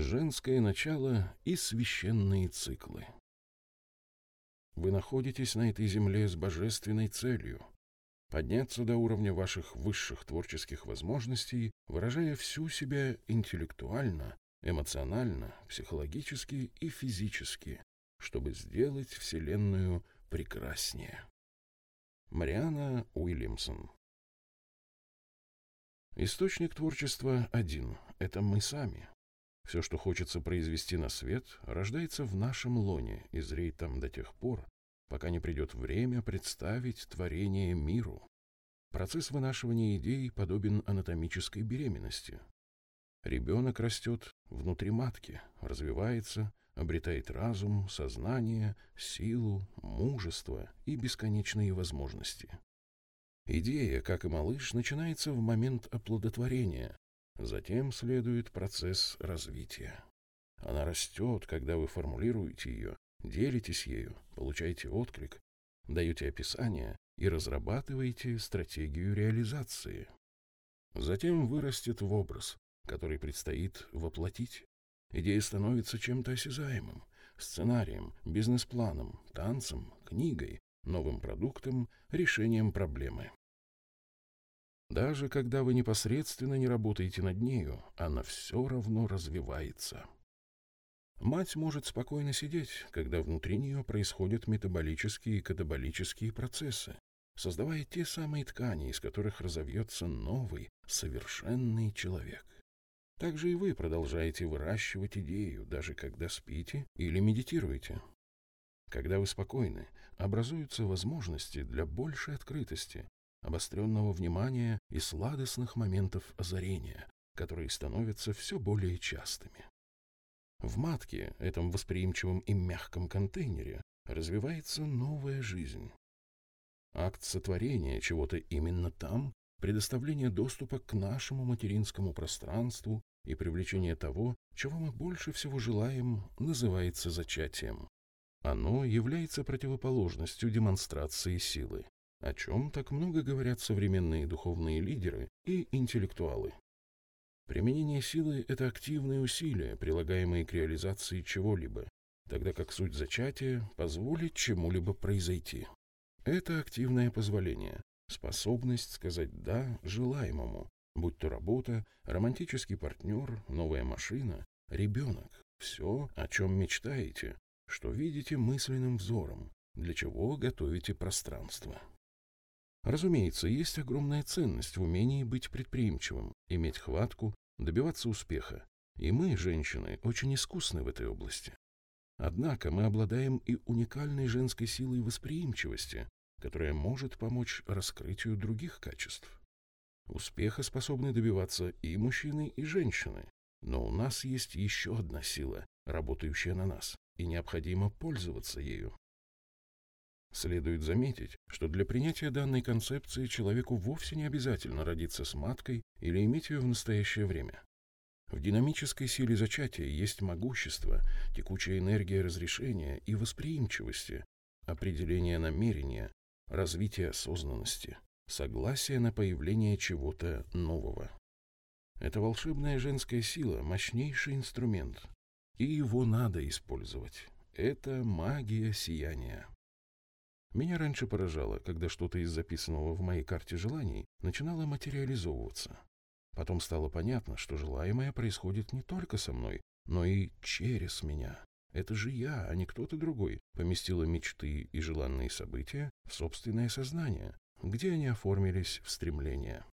Женское начало и священные циклы. Вы находитесь на этой земле с божественной целью – подняться до уровня ваших высших творческих возможностей, выражая всю себя интеллектуально, эмоционально, психологически и физически, чтобы сделать Вселенную прекраснее. Мариана Уильямсон Источник творчества один – это мы сами. Все, что хочется произвести на свет, рождается в нашем лоне и зреет там до тех пор, пока не придет время представить творение миру. Процесс вынашивания идей подобен анатомической беременности. Ребенок растет внутри матки, развивается, обретает разум, сознание, силу, мужество и бесконечные возможности. Идея, как и малыш, начинается в момент оплодотворения, затем следует процесс развития. Она растет, когда вы формулируете ее, делитесь ею, получаете отклик, даете описание и разрабатываете стратегию реализации. Затем вырастет в образ, который предстоит воплотить. Идея становится чем-то осязаемым, сценарием, бизнес-планом, танцем, книгой, новым продуктом, решением проблемы. Даже когда вы непосредственно не работаете над нею, она все равно развивается. Мать может спокойно сидеть, когда внутри нее происходят метаболические и катаболические процессы, создавая те самые ткани, из которых разовьется новый, совершенный человек. Также и вы продолжаете выращивать идею, даже когда спите или медитируете. Когда вы спокойны, образуются возможности для большей открытости, обостренного внимания и сладостных моментов озарения, которые становятся все более частыми. В матке, этом восприимчивом и мягком контейнере, развивается новая жизнь. Акт сотворения чего-то именно там, предоставление доступа к нашему материнскому пространству и привлечение того, чего мы больше всего желаем, называется зачатием. Оно является противоположностью демонстрации силы, о чем так много говорят современные духовные лидеры и интеллектуалы. Применение силы – это активные усилия, прилагаемые к реализации чего-либо, тогда как суть зачатия – позволить чему-либо произойти. Это активное позволение, способность сказать «да» желаемому, будь то работа, романтический партнер, новая машина, ребенок, все, о чем мечтаете, что видите мысленным взором, для чего готовите пространство. Разумеется, есть огромная ценность в умении быть предприимчивым, иметь хватку, добиваться успеха. И мы, женщины, очень искусны в этой области. Однако мы обладаем и уникальной женской силой восприимчивости, которая может помочь раскрытию других качеств. Успеха способны добиваться и мужчины, и женщины. Но у нас есть еще одна сила, работающая на нас, и необходимо пользоваться ею. Следует заметить, что для принятия данной концепции человеку вовсе не обязательно родиться с маткой или иметь ее в настоящее время. В динамической силе зачатия есть могущество, текучая энергия разрешения и восприимчивости, определение намерения, развитие осознанности, согласие на появление чего-то нового. Это волшебная женская сила – мощнейший инструмент, и его надо использовать. Это магия сияния. Меня раньше поражало, когда что-то из записанного в моей карте желаний начинало материализовываться. Потом стало понятно, что желаемое происходит не только со мной, но и через меня. Это же я, а не кто-то другой, поместила мечты и желанные события в собственное сознание, где они оформились в стремления.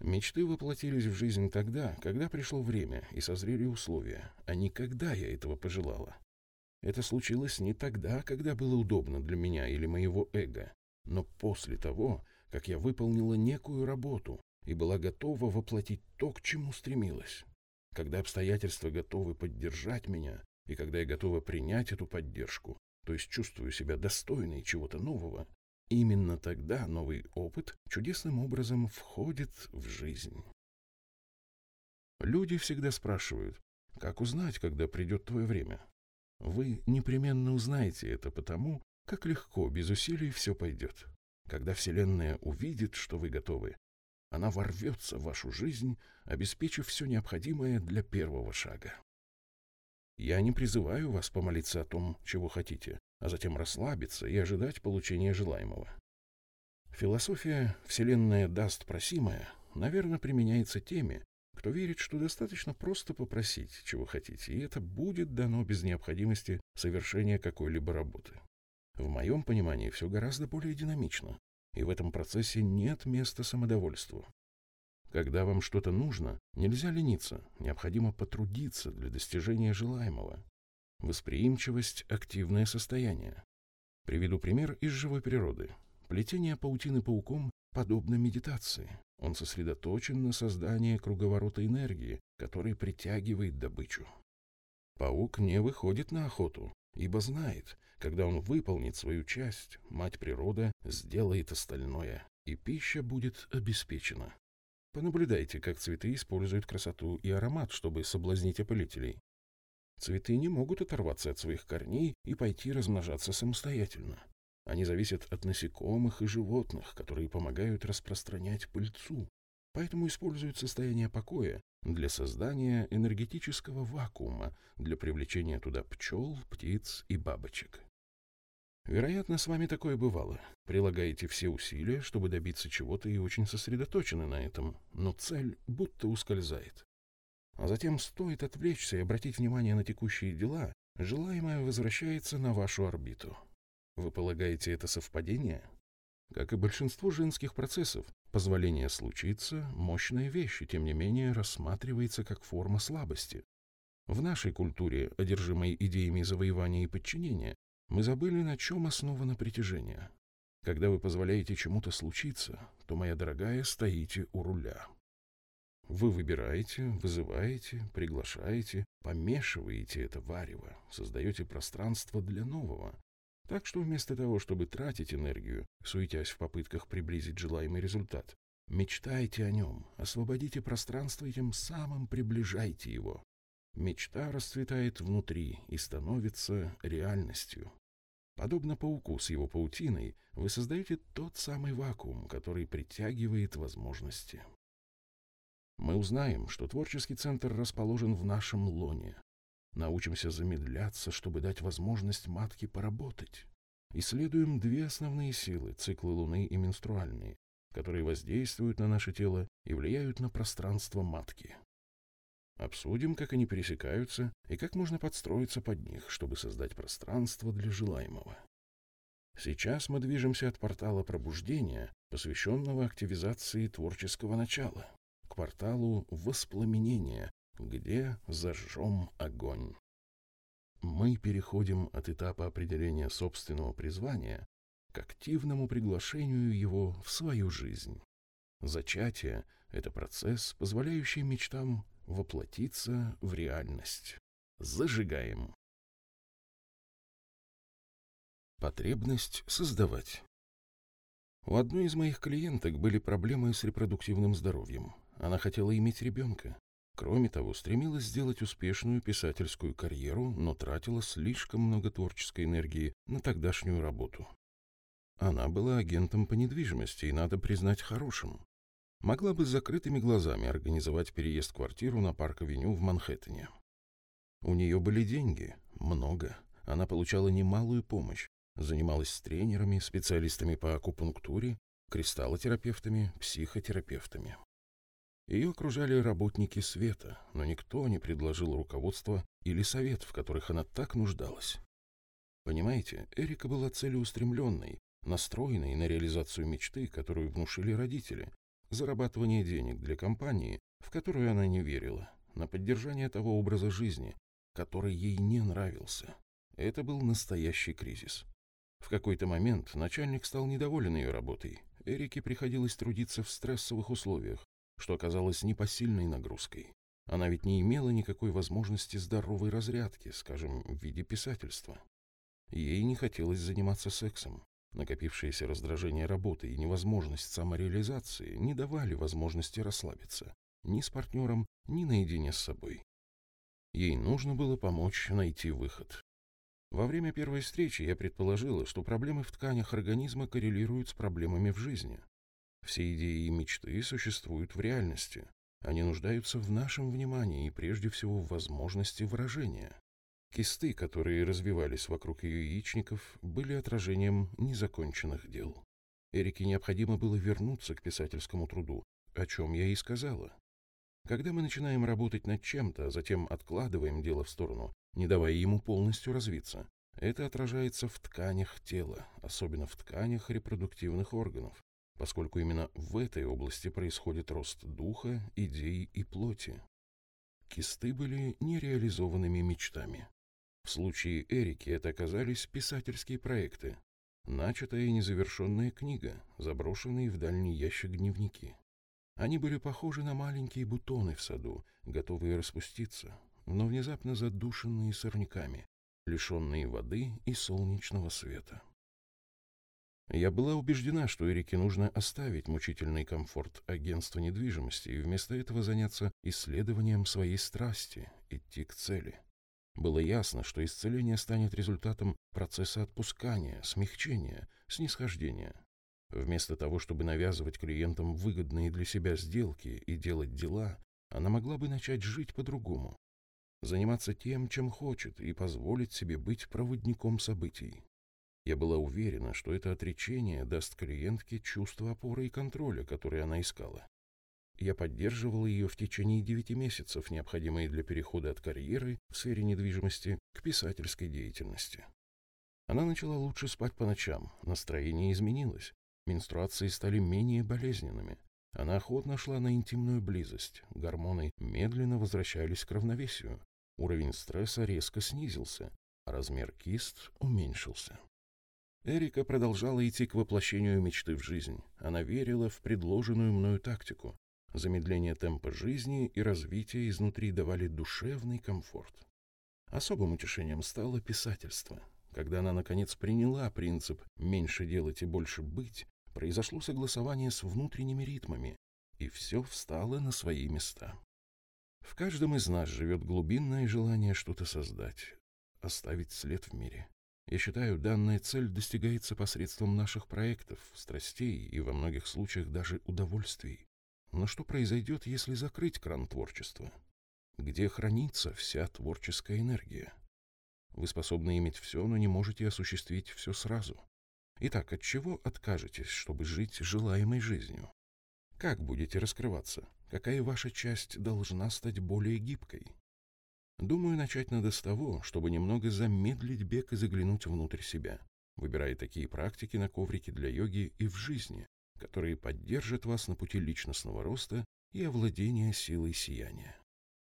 Мечты воплотились в жизнь тогда, когда пришло время и созрели условия, а не когда я этого пожелала. Это случилось не тогда, когда было удобно для меня или моего эго, но после того, как я выполнила некую работу и была готова воплотить то, к чему стремилась. Когда обстоятельства готовы поддержать меня, и когда я готова принять эту поддержку, то есть чувствую себя достойной чего-то нового, именно тогда новый опыт чудесным образом входит в жизнь. Люди всегда спрашивают, как узнать, когда придет твое время? Вы непременно узнаете это потому, как легко, без усилий все пойдет. Когда Вселенная увидит, что вы готовы, она ворвется в вашу жизнь, обеспечив все необходимое для первого шага. Я не призываю вас помолиться о том, чего хотите, а затем расслабиться и ожидать получения желаемого. Философия «Вселенная даст просимое» наверное, применяется теми, кто верит, что достаточно просто попросить, чего хотите, и это будет дано без необходимости совершения какой-либо работы. В моем понимании все гораздо более динамично, и в этом процессе нет места самодовольству. Когда вам что-то нужно, нельзя лениться, необходимо потрудиться для достижения желаемого. Восприимчивость – активное состояние. Приведу пример из живой природы. Плетение паутины пауком подобно медитации. Он сосредоточен на создании круговорота энергии, который притягивает добычу. Паук не выходит на охоту, ибо знает, когда он выполнит свою часть, мать природа сделает остальное, и пища будет обеспечена. Понаблюдайте, как цветы используют красоту и аромат, чтобы соблазнить опылителей. Цветы не могут оторваться от своих корней и пойти размножаться самостоятельно. Они зависят от насекомых и животных, которые помогают распространять пыльцу. Поэтому используют состояние покоя для создания энергетического вакуума, для привлечения туда пчел, птиц и бабочек. Вероятно, с вами такое бывало. Прилагаете все усилия, чтобы добиться чего-то и очень сосредоточены на этом, но цель будто ускользает. А затем стоит отвлечься и обратить внимание на текущие дела, желаемое возвращается на вашу орбиту. Вы полагаете, это совпадение? Как и большинство женских процессов, позволение случиться – мощная вещь, и тем не менее рассматривается как форма слабости. В нашей культуре, одержимой идеями завоевания и подчинения, мы забыли, на чем основано притяжение. Когда вы позволяете чему-то случиться, то, моя дорогая, стоите у руля. Вы выбираете, вызываете, приглашаете, помешиваете это варево, создаете пространство для нового, так что вместо того, чтобы тратить энергию, суетясь в попытках приблизить желаемый результат, мечтайте о нем, освободите пространство и тем самым приближайте его. Мечта расцветает внутри и становится реальностью. Подобно пауку с его паутиной, вы создаете тот самый вакуум, который притягивает возможности. Мы узнаем, что творческий центр расположен в нашем лоне, Научимся замедляться, чтобы дать возможность матке поработать. Исследуем две основные силы – циклы Луны и менструальные, которые воздействуют на наше тело и влияют на пространство матки. Обсудим, как они пересекаются и как можно подстроиться под них, чтобы создать пространство для желаемого. Сейчас мы движемся от портала пробуждения, посвященного активизации творческого начала, к порталу воспламенения, где зажжем огонь. Мы переходим от этапа определения собственного призвания к активному приглашению его в свою жизнь. Зачатие — это процесс, позволяющий мечтам воплотиться в реальность. Зажигаем. Потребность создавать. У одной из моих клиенток были проблемы с репродуктивным здоровьем. Она хотела иметь ребенка. Кроме того, стремилась сделать успешную писательскую карьеру, но тратила слишком много творческой энергии на тогдашнюю работу. Она была агентом по недвижимости, и, надо признать, хорошим. Могла бы с закрытыми глазами организовать переезд в квартиру на Парк-авеню в Манхэттене. У нее были деньги, много. Она получала немалую помощь, занималась с тренерами, специалистами по акупунктуре, кристаллотерапевтами, психотерапевтами. Ее окружали работники света, но никто не предложил руководства или совет, в которых она так нуждалась. Понимаете, Эрика была целеустремленной, настроенной на реализацию мечты, которую внушили родители, зарабатывание денег для компании, в которую она не верила, на поддержание того образа жизни, который ей не нравился. Это был настоящий кризис. В какой-то момент начальник стал недоволен ее работой. Эрике приходилось трудиться в стрессовых условиях, что оказалось непосильной нагрузкой. Она ведь не имела никакой возможности здоровой разрядки, скажем, в виде писательства. Ей не хотелось заниматься сексом. Накопившееся раздражение работы и невозможность самореализации не давали возможности расслабиться ни с партнером, ни наедине с собой. Ей нужно было помочь найти выход. Во время первой встречи я предположила, что проблемы в тканях организма коррелируют с проблемами в жизни. Все идеи и мечты существуют в реальности. Они нуждаются в нашем внимании и прежде всего в возможности выражения. Кисты, которые развивались вокруг ее яичников, были отражением незаконченных дел. Эрике необходимо было вернуться к писательскому труду, о чем я и сказала. Когда мы начинаем работать над чем-то, а затем откладываем дело в сторону, не давая ему полностью развиться, это отражается в тканях тела, особенно в тканях репродуктивных органов, поскольку именно в этой области происходит рост духа, идей и плоти. Кисты были нереализованными мечтами. В случае Эрики это оказались писательские проекты, начатая и незавершенная книга, заброшенные в дальний ящик дневники. Они были похожи на маленькие бутоны в саду, готовые распуститься, но внезапно задушенные сорняками, лишенные воды и солнечного света. Я была убеждена, что Эрике нужно оставить мучительный комфорт агентства недвижимости и вместо этого заняться исследованием своей страсти, идти к цели. Было ясно, что исцеление станет результатом процесса отпускания, смягчения, снисхождения. Вместо того, чтобы навязывать клиентам выгодные для себя сделки и делать дела, она могла бы начать жить по-другому. Заниматься тем, чем хочет, и позволить себе быть проводником событий. Я была уверена, что это отречение даст клиентке чувство опоры и контроля, которое она искала. Я поддерживал ее в течение девяти месяцев, необходимые для перехода от карьеры в сфере недвижимости к писательской деятельности. Она начала лучше спать по ночам, настроение изменилось, менструации стали менее болезненными. Она охотно шла на интимную близость, гормоны медленно возвращались к равновесию, уровень стресса резко снизился, а размер кист уменьшился. Эрика продолжала идти к воплощению мечты в жизнь. Она верила в предложенную мною тактику, Замедление темпа жизни и развитие изнутри давали душевный комфорт. Особым утешением стало писательство. Когда она, наконец, приняла принцип «меньше делать и больше быть», произошло согласование с внутренними ритмами, и все встало на свои места. В каждом из нас живет глубинное желание что-то создать, оставить след в мире. Я считаю, данная цель достигается посредством наших проектов, страстей и во многих случаях даже удовольствий. Но что произойдет, если закрыть кран творчества? Где хранится вся творческая энергия? Вы способны иметь все, но не можете осуществить все сразу. Итак, от чего откажетесь, чтобы жить желаемой жизнью? Как будете раскрываться? Какая ваша часть должна стать более гибкой? Думаю, начать надо с того, чтобы немного замедлить бег и заглянуть внутрь себя, выбирая такие практики на коврике для йоги и в жизни, которые поддержат вас на пути личностного роста и овладения силой сияния.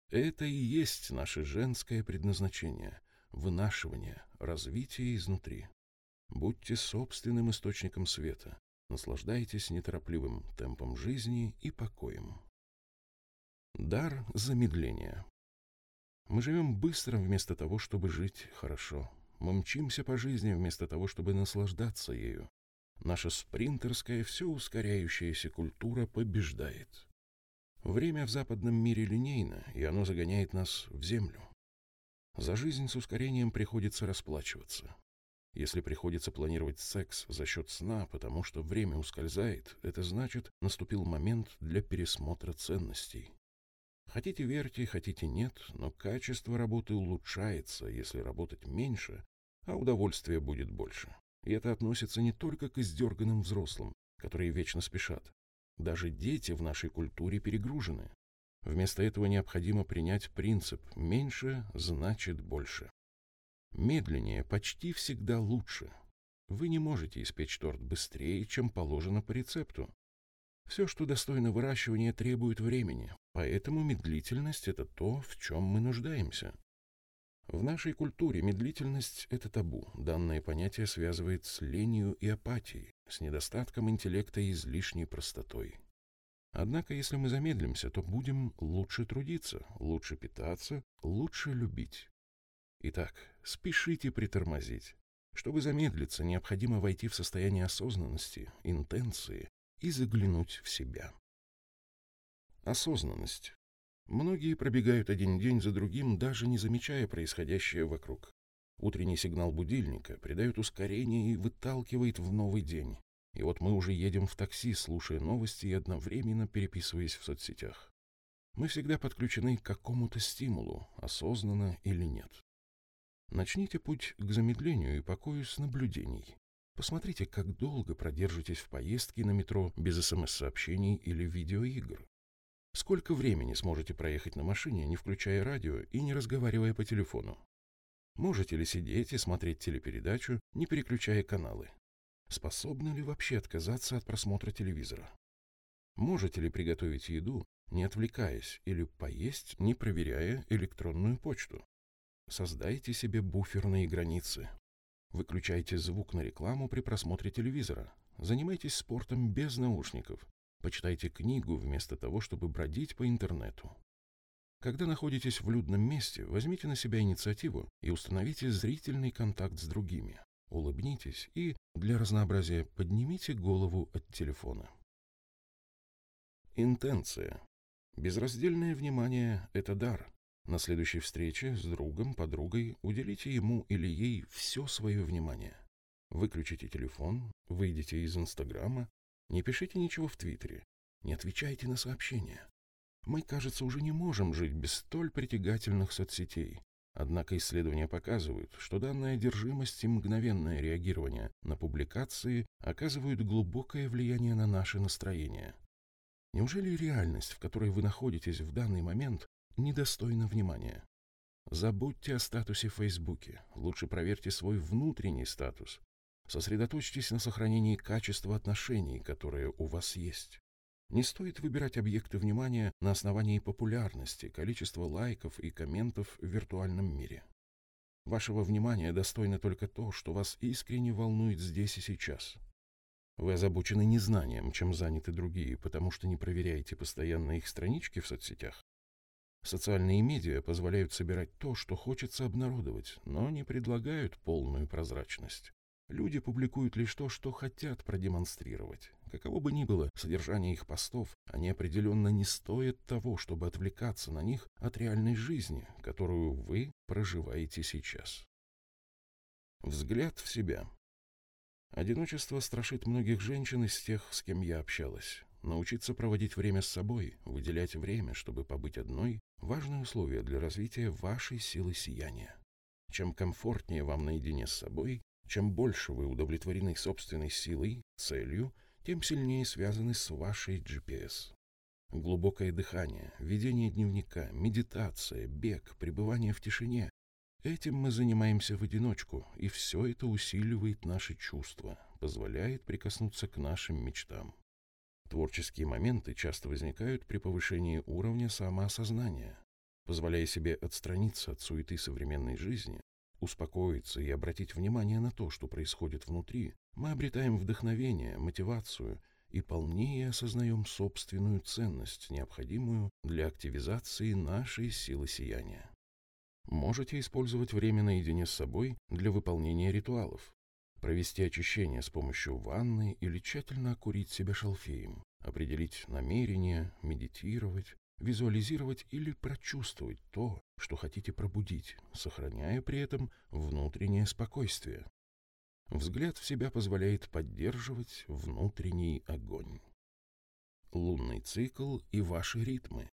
Это и есть наше женское предназначение – вынашивание, развитие изнутри. Будьте собственным источником света, наслаждайтесь неторопливым темпом жизни и покоем. Дар замедления. Мы живем быстро вместо того, чтобы жить хорошо. Мы мчимся по жизни вместо того, чтобы наслаждаться ею. Наша спринтерская, все ускоряющаяся культура побеждает. Время в западном мире линейно, и оно загоняет нас в землю. За жизнь с ускорением приходится расплачиваться. Если приходится планировать секс за счет сна, потому что время ускользает, это значит, наступил момент для пересмотра ценностей. Хотите верьте, хотите нет, но качество работы улучшается, если работать меньше, а удовольствия будет больше. И это относится не только к издерганным взрослым, которые вечно спешат. Даже дети в нашей культуре перегружены. Вместо этого необходимо принять принцип «меньше значит больше». Медленнее почти всегда лучше. Вы не можете испечь торт быстрее, чем положено по рецепту. Все, что достойно выращивания, требует времени, поэтому медлительность – это то, в чем мы нуждаемся. В нашей культуре медлительность – это табу. Данное понятие связывает с ленью и апатией, с недостатком интеллекта и излишней простотой. Однако, если мы замедлимся, то будем лучше трудиться, лучше питаться, лучше любить. Итак, спешите притормозить. Чтобы замедлиться, необходимо войти в состояние осознанности, интенции и заглянуть в себя. Осознанность Многие пробегают один день за другим, даже не замечая происходящее вокруг. Утренний сигнал будильника придает ускорение и выталкивает в новый день. И вот мы уже едем в такси, слушая новости и одновременно переписываясь в соцсетях. Мы всегда подключены к какому-то стимулу, осознанно или нет. Начните путь к замедлению и покою с наблюдений. Посмотрите, как долго продержитесь в поездке на метро без СМС-сообщений или видеоигр. Сколько времени сможете проехать на машине, не включая радио и не разговаривая по телефону? Можете ли сидеть и смотреть телепередачу, не переключая каналы? Способны ли вообще отказаться от просмотра телевизора? Можете ли приготовить еду, не отвлекаясь, или поесть, не проверяя электронную почту? Создайте себе буферные границы. Выключайте звук на рекламу при просмотре телевизора. Занимайтесь спортом без наушников. Почитайте книгу вместо того, чтобы бродить по интернету. Когда находитесь в людном месте, возьмите на себя инициативу и установите зрительный контакт с другими. Улыбнитесь и, для разнообразия, поднимите голову от телефона. Интенция. Безраздельное внимание – это дар. На следующей встрече с другом, подругой уделите ему или ей все свое внимание. Выключите телефон, выйдите из Инстаграма, не пишите ничего в Твиттере, не отвечайте на сообщения. Мы, кажется, уже не можем жить без столь притягательных соцсетей. Однако исследования показывают, что данная одержимость и мгновенное реагирование на публикации оказывают глубокое влияние на наше настроение. Неужели реальность, в которой вы находитесь в данный момент, недостойна внимания? Забудьте о статусе в Фейсбуке. Лучше проверьте свой внутренний статус. Сосредоточьтесь на сохранении качества отношений, которые у вас есть. Не стоит выбирать объекты внимания на основании популярности, количества лайков и комментов в виртуальном мире. Вашего внимания достойно только то, что вас искренне волнует здесь и сейчас – вы озабочены незнанием, чем заняты другие, потому что не проверяете постоянно их странички в соцсетях. Социальные медиа позволяют собирать то, что хочется обнародовать, но не предлагают полную прозрачность. Люди публикуют лишь то, что хотят продемонстрировать. Каково бы ни было содержание их постов, они определенно не стоят того, чтобы отвлекаться на них от реальной жизни, которую вы проживаете сейчас. Взгляд в себя. Одиночество страшит многих женщин из тех, с кем я общалась. Научиться проводить время с собой, выделять время, чтобы побыть одной – важное условие для развития вашей силы сияния. Чем комфортнее вам наедине с собой, чем больше вы удовлетворены собственной силой, целью, тем сильнее связаны с вашей GPS. Глубокое дыхание, ведение дневника, медитация, бег, пребывание в тишине Этим мы занимаемся в одиночку, и все это усиливает наши чувства, позволяет прикоснуться к нашим мечтам. Творческие моменты часто возникают при повышении уровня самоосознания. Позволяя себе отстраниться от суеты современной жизни, успокоиться и обратить внимание на то, что происходит внутри, мы обретаем вдохновение, мотивацию и полнее осознаем собственную ценность, необходимую для активизации нашей силы сияния. Можете использовать время наедине с собой для выполнения ритуалов. Провести очищение с помощью ванны или тщательно окурить себя шалфеем. Определить намерение, медитировать, визуализировать или прочувствовать то, что хотите пробудить, сохраняя при этом внутреннее спокойствие. Взгляд в себя позволяет поддерживать внутренний огонь. Лунный цикл и ваши ритмы.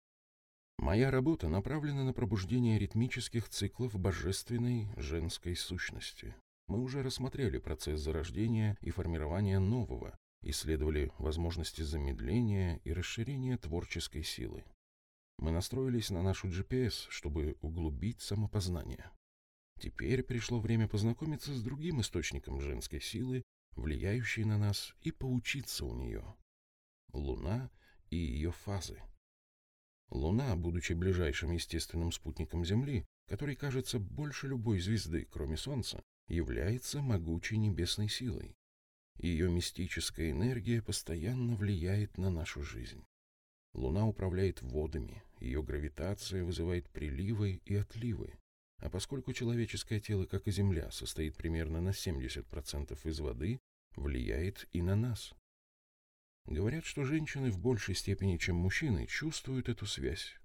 Моя работа направлена на пробуждение ритмических циклов божественной женской сущности. Мы уже рассмотрели процесс зарождения и формирования нового, исследовали возможности замедления и расширения творческой силы. Мы настроились на нашу GPS, чтобы углубить самопознание. Теперь пришло время познакомиться с другим источником женской силы, влияющей на нас, и поучиться у нее. Луна и ее фазы. Луна, будучи ближайшим естественным спутником Земли, который кажется больше любой звезды, кроме Солнца, является могучей небесной силой. Ее мистическая энергия постоянно влияет на нашу жизнь. Луна управляет водами, ее гравитация вызывает приливы и отливы. А поскольку человеческое тело, как и Земля, состоит примерно на 70% из воды, влияет и на нас. Говорят, что женщины в большей степени, чем мужчины, чувствуют эту связь.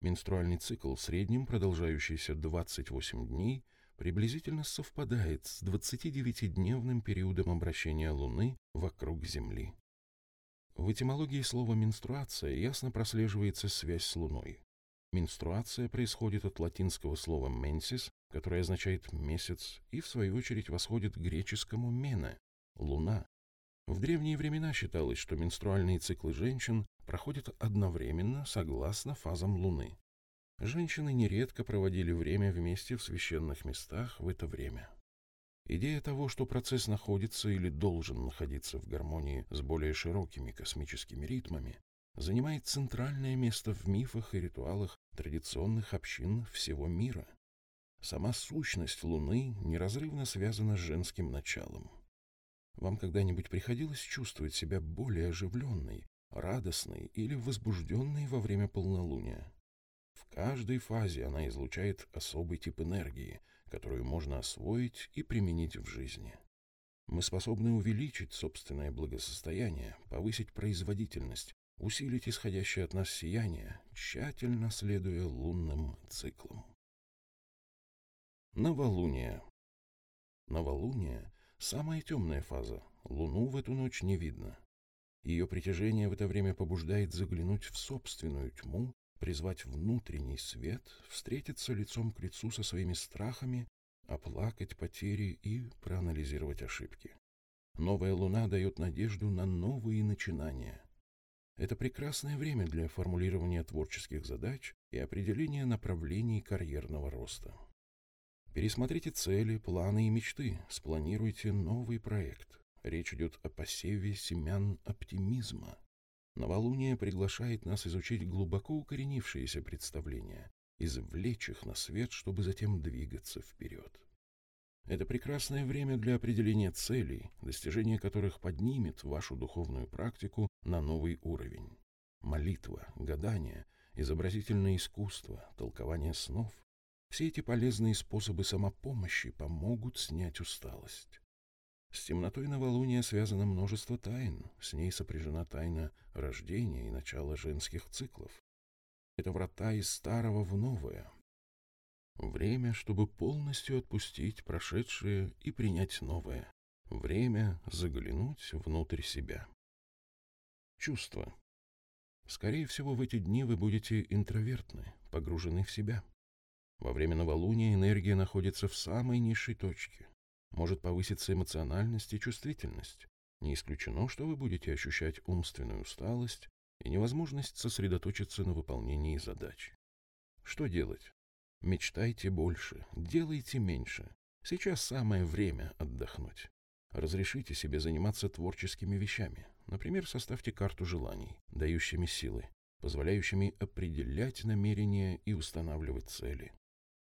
Менструальный цикл, в среднем продолжающийся 28 дней, приблизительно совпадает с 29-дневным периодом обращения Луны вокруг Земли. В этимологии слова «менструация» ясно прослеживается связь с Луной. Менструация происходит от латинского слова «mensis», которое означает «месяц», и в свою очередь восходит к греческому «мена» — «луна». В древние времена считалось, что менструальные циклы женщин проходят одновременно согласно фазам Луны. Женщины нередко проводили время вместе в священных местах в это время. Идея того, что процесс находится или должен находиться в гармонии с более широкими космическими ритмами, занимает центральное место в мифах и ритуалах традиционных общин всего мира. Сама сущность Луны неразрывно связана с женским началом. Вам когда-нибудь приходилось чувствовать себя более оживленной, радостной или возбужденной во время полнолуния? Каждой фазе она излучает особый тип энергии, которую можно освоить и применить в жизни. Мы способны увеличить собственное благосостояние, повысить производительность, усилить исходящее от нас сияние, тщательно следуя лунным циклам. Новолуние. Новолуние — самая темная фаза. Луну в эту ночь не видно. Ее притяжение в это время побуждает заглянуть в собственную тьму, призвать внутренний свет, встретиться лицом к лицу со своими страхами, оплакать потери и проанализировать ошибки. Новая луна дает надежду на новые начинания — это прекрасное время для формулирования творческих задач и определения направлений карьерного роста. Пересмотрите цели, планы и мечты, спланируйте новый проект. Речь идет о посеве семян оптимизма. Новолуние приглашает нас изучить глубоко укоренившиеся представления, извлечь их на свет, чтобы затем двигаться вперед. Это прекрасное время для определения целей, достижение которых поднимет вашу духовную практику на новый уровень. Молитва, гадание, изобразительное искусство, толкование снов – все эти полезные способы самопомощи помогут снять усталость. С темнотой новолуния связано множество тайн, с ней сопряжена тайна рождения и начала женских циклов. Это врата из старого в новое, Время, чтобы полностью отпустить прошедшее и принять новое. Время заглянуть внутрь себя. Чувства. Скорее всего, в эти дни вы будете интровертны, погружены в себя. Во время новолуния энергия находится в самой низшей точке. Может повыситься эмоциональность и чувствительность. Не исключено, что вы будете ощущать умственную усталость и невозможность сосредоточиться на выполнении задач. Что делать? Мечтайте больше, делайте меньше. Сейчас самое время отдохнуть. Разрешите себе заниматься творческими вещами. Например, составьте карту желаний, дающими силы, позволяющими определять намерения и устанавливать цели.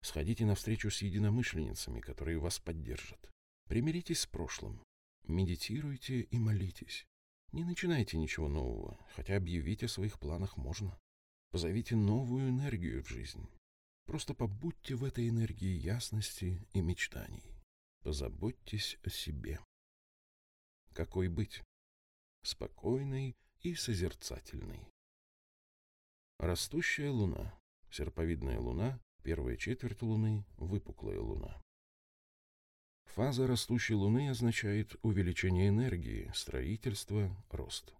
Сходите на встречу с единомышленницами, которые вас поддержат. Примиритесь с прошлым. Медитируйте и молитесь. Не начинайте ничего нового, хотя объявить о своих планах можно. Позовите новую энергию в жизнь. Просто побудьте в этой энергии ясности и мечтаний. Позаботьтесь о себе. Какой быть? Спокойной и созерцательной. Растущая луна, серповидная луна, первая четверть луны, выпуклая луна. Фаза растущей луны означает увеличение энергии, строительство, рост.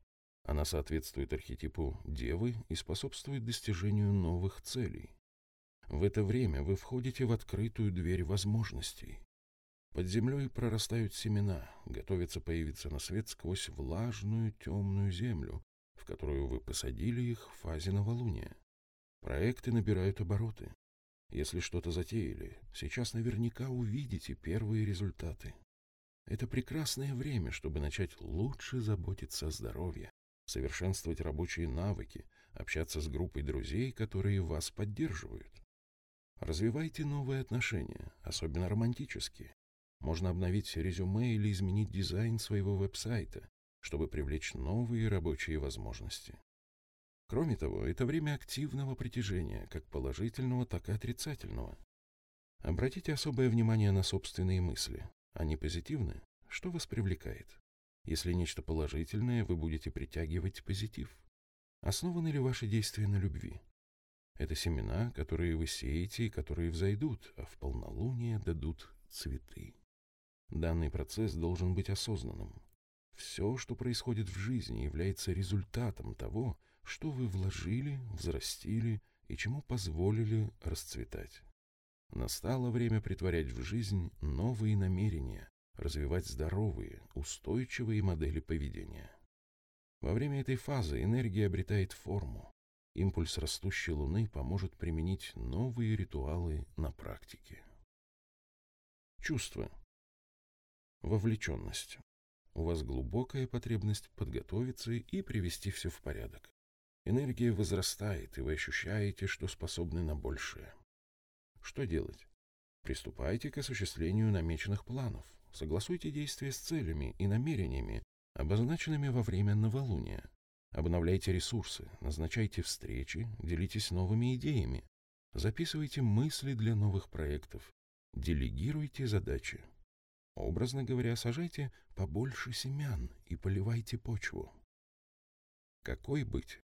Она соответствует архетипу девы и способствует достижению новых целей. В это время вы входите в открытую дверь возможностей. Под землей прорастают семена, готовятся появиться на свет сквозь влажную темную землю, в которую вы посадили их в фазе новолуния. Проекты набирают обороты. Если что-то затеяли, сейчас наверняка увидите первые результаты. Это прекрасное время, чтобы начать лучше заботиться о здоровье, совершенствовать рабочие навыки, общаться с группой друзей, которые вас поддерживают. Развивайте новые отношения, особенно романтические. Можно обновить резюме или изменить дизайн своего веб-сайта, чтобы привлечь новые рабочие возможности. Кроме того, это время активного притяжения, как положительного, так и отрицательного. Обратите особое внимание на собственные мысли. Они позитивны? Что вас привлекает? Если нечто положительное, вы будете притягивать позитив. Основаны ли ваши действия на любви? Это семена, которые вы сеете и которые взойдут, а в полнолуние дадут цветы. Данный процесс должен быть осознанным. Все, что происходит в жизни, является результатом того, что вы вложили, взрастили и чему позволили расцветать. Настало время притворять в жизнь новые намерения, развивать здоровые, устойчивые модели поведения. Во время этой фазы энергия обретает форму. Импульс растущей Луны поможет применить новые ритуалы на практике. Чувство. Вовлеченность. У вас глубокая потребность подготовиться и привести все в порядок. Энергия возрастает, и вы ощущаете, что способны на большее. Что делать? Приступайте к осуществлению намеченных планов. Согласуйте действия с целями и намерениями, обозначенными во время новолуния. Обновляйте ресурсы, назначайте встречи, делитесь новыми идеями, записывайте мысли для новых проектов, делегируйте задачи. Образно говоря, сажайте побольше семян и поливайте почву. Какой быть?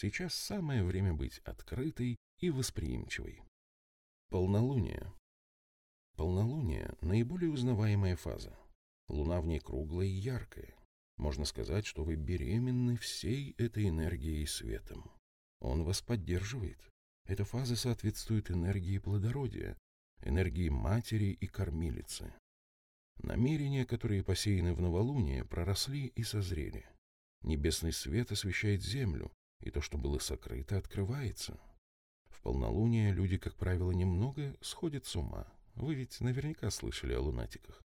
Сейчас самое время быть открытой и восприимчивой. Полнолуние. Полнолуние – наиболее узнаваемая фаза. Луна в ней круглая и яркая. Можно сказать, что вы беременны всей этой энергией и светом. Он вас поддерживает. Эта фаза соответствует энергии плодородия, энергии матери и кормилицы. Намерения, которые посеяны в новолуние, проросли и созрели. Небесный свет освещает землю, и то, что было сокрыто, открывается. В полнолуние люди, как правило, немного сходят с ума. Вы ведь наверняка слышали о лунатиках.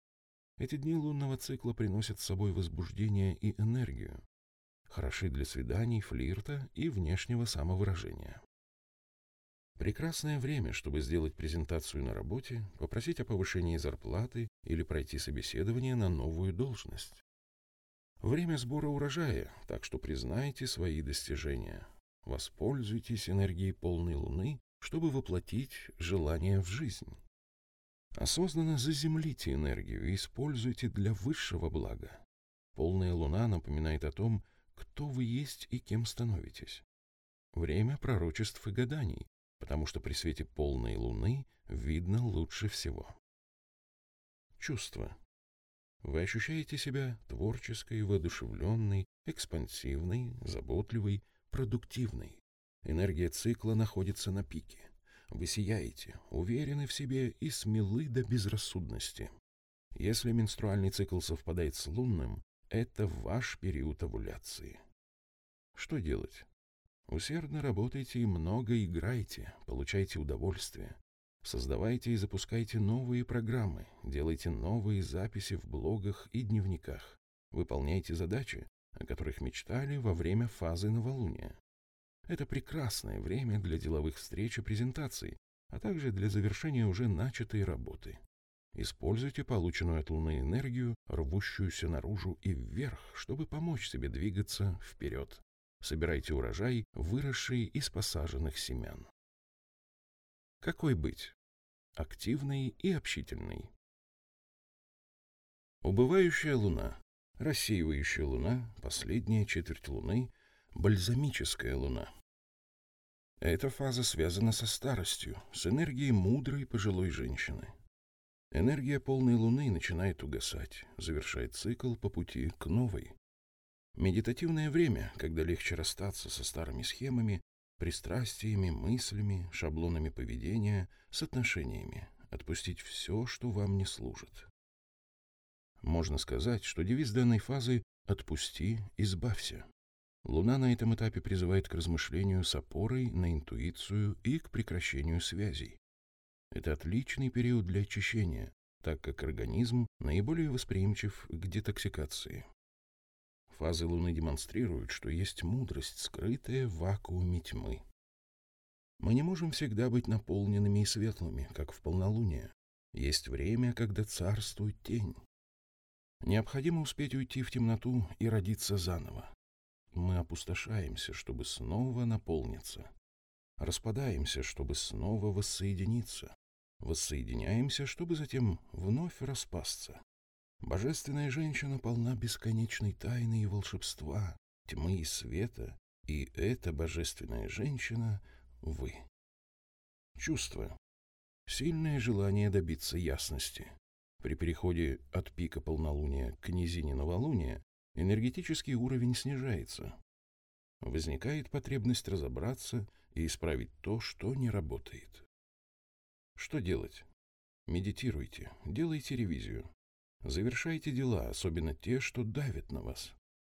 Эти дни лунного цикла приносят с собой возбуждение и энергию. Хороши для свиданий, флирта и внешнего самовыражения. Прекрасное время, чтобы сделать презентацию на работе, попросить о повышении зарплаты или пройти собеседование на новую должность. Время сбора урожая, так что признайте свои достижения. Воспользуйтесь энергией полной луны, чтобы воплотить желание в жизнь. Осознанно заземлите энергию и используйте для высшего блага. Полная луна напоминает о том, кто вы есть и кем становитесь. Время пророчеств и гаданий, потому что при свете полной луны видно лучше всего. Чувства. Вы ощущаете себя творческой, воодушевленной, экспансивной, заботливой, продуктивной. Энергия цикла находится на пике. Вы сияете, уверены в себе и смелы до безрассудности. Если менструальный цикл совпадает с лунным, это ваш период овуляции. Что делать? Усердно работайте и много играйте, получайте удовольствие. Создавайте и запускайте новые программы, делайте новые записи в блогах и дневниках. Выполняйте задачи, о которых мечтали во время фазы новолуния. Это прекрасное время для деловых встреч и презентаций, а также для завершения уже начатой работы. Используйте полученную от Луны энергию, рвущуюся наружу и вверх, чтобы помочь себе двигаться вперед. Собирайте урожай, выросший из посаженных семян. Какой быть? Активный и общительный. Убывающая луна, рассеивающая луна, последняя четверть луны, бальзамическая луна. Эта фаза связана со старостью, с энергией мудрой пожилой женщины. Энергия полной луны начинает угасать, завершает цикл по пути к новой. Медитативное время, когда легче расстаться со старыми схемами, пристрастиями, мыслями, шаблонами поведения, с отношениями, отпустить все, что вам не служит. Можно сказать, что девиз данной фазы «отпусти, избавься». Луна на этом этапе призывает к размышлению с опорой на интуицию и к прекращению связей. Это отличный период для очищения, так как организм наиболее восприимчив к детоксикации. Фазы Луны демонстрируют, что есть мудрость, скрытая в вакууме тьмы. Мы не можем всегда быть наполненными и светлыми, как в полнолуние. Есть время, когда царствует тень. Необходимо успеть уйти в темноту и родиться заново. Мы опустошаемся, чтобы снова наполниться. Распадаемся, чтобы снова воссоединиться. Воссоединяемся, чтобы затем вновь распасться. Божественная женщина полна бесконечной тайны и волшебства, тьмы и света, и эта божественная женщина — вы. Чувство. Сильное желание добиться ясности. При переходе от пика полнолуния к низине новолуния энергетический уровень снижается. Возникает потребность разобраться, и исправить то, что не работает. Что делать? Медитируйте, делайте ревизию. Завершайте дела, особенно те, что давят на вас.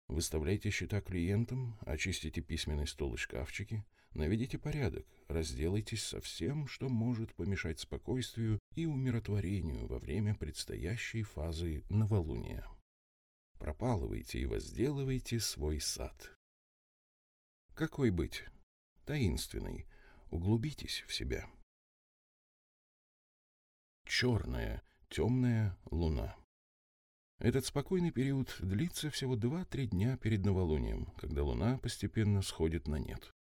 Выставляйте счета клиентам, очистите письменный стол и шкафчики, наведите порядок, разделайтесь со всем, что может помешать спокойствию и умиротворению во время предстоящей фазы новолуния. Пропалывайте и возделывайте свой сад. Какой быть? Таинственный. Углубитесь в себя. Черная, темная луна. Этот спокойный период длится всего 2-3 дня перед новолунием, когда луна постепенно сходит на нет.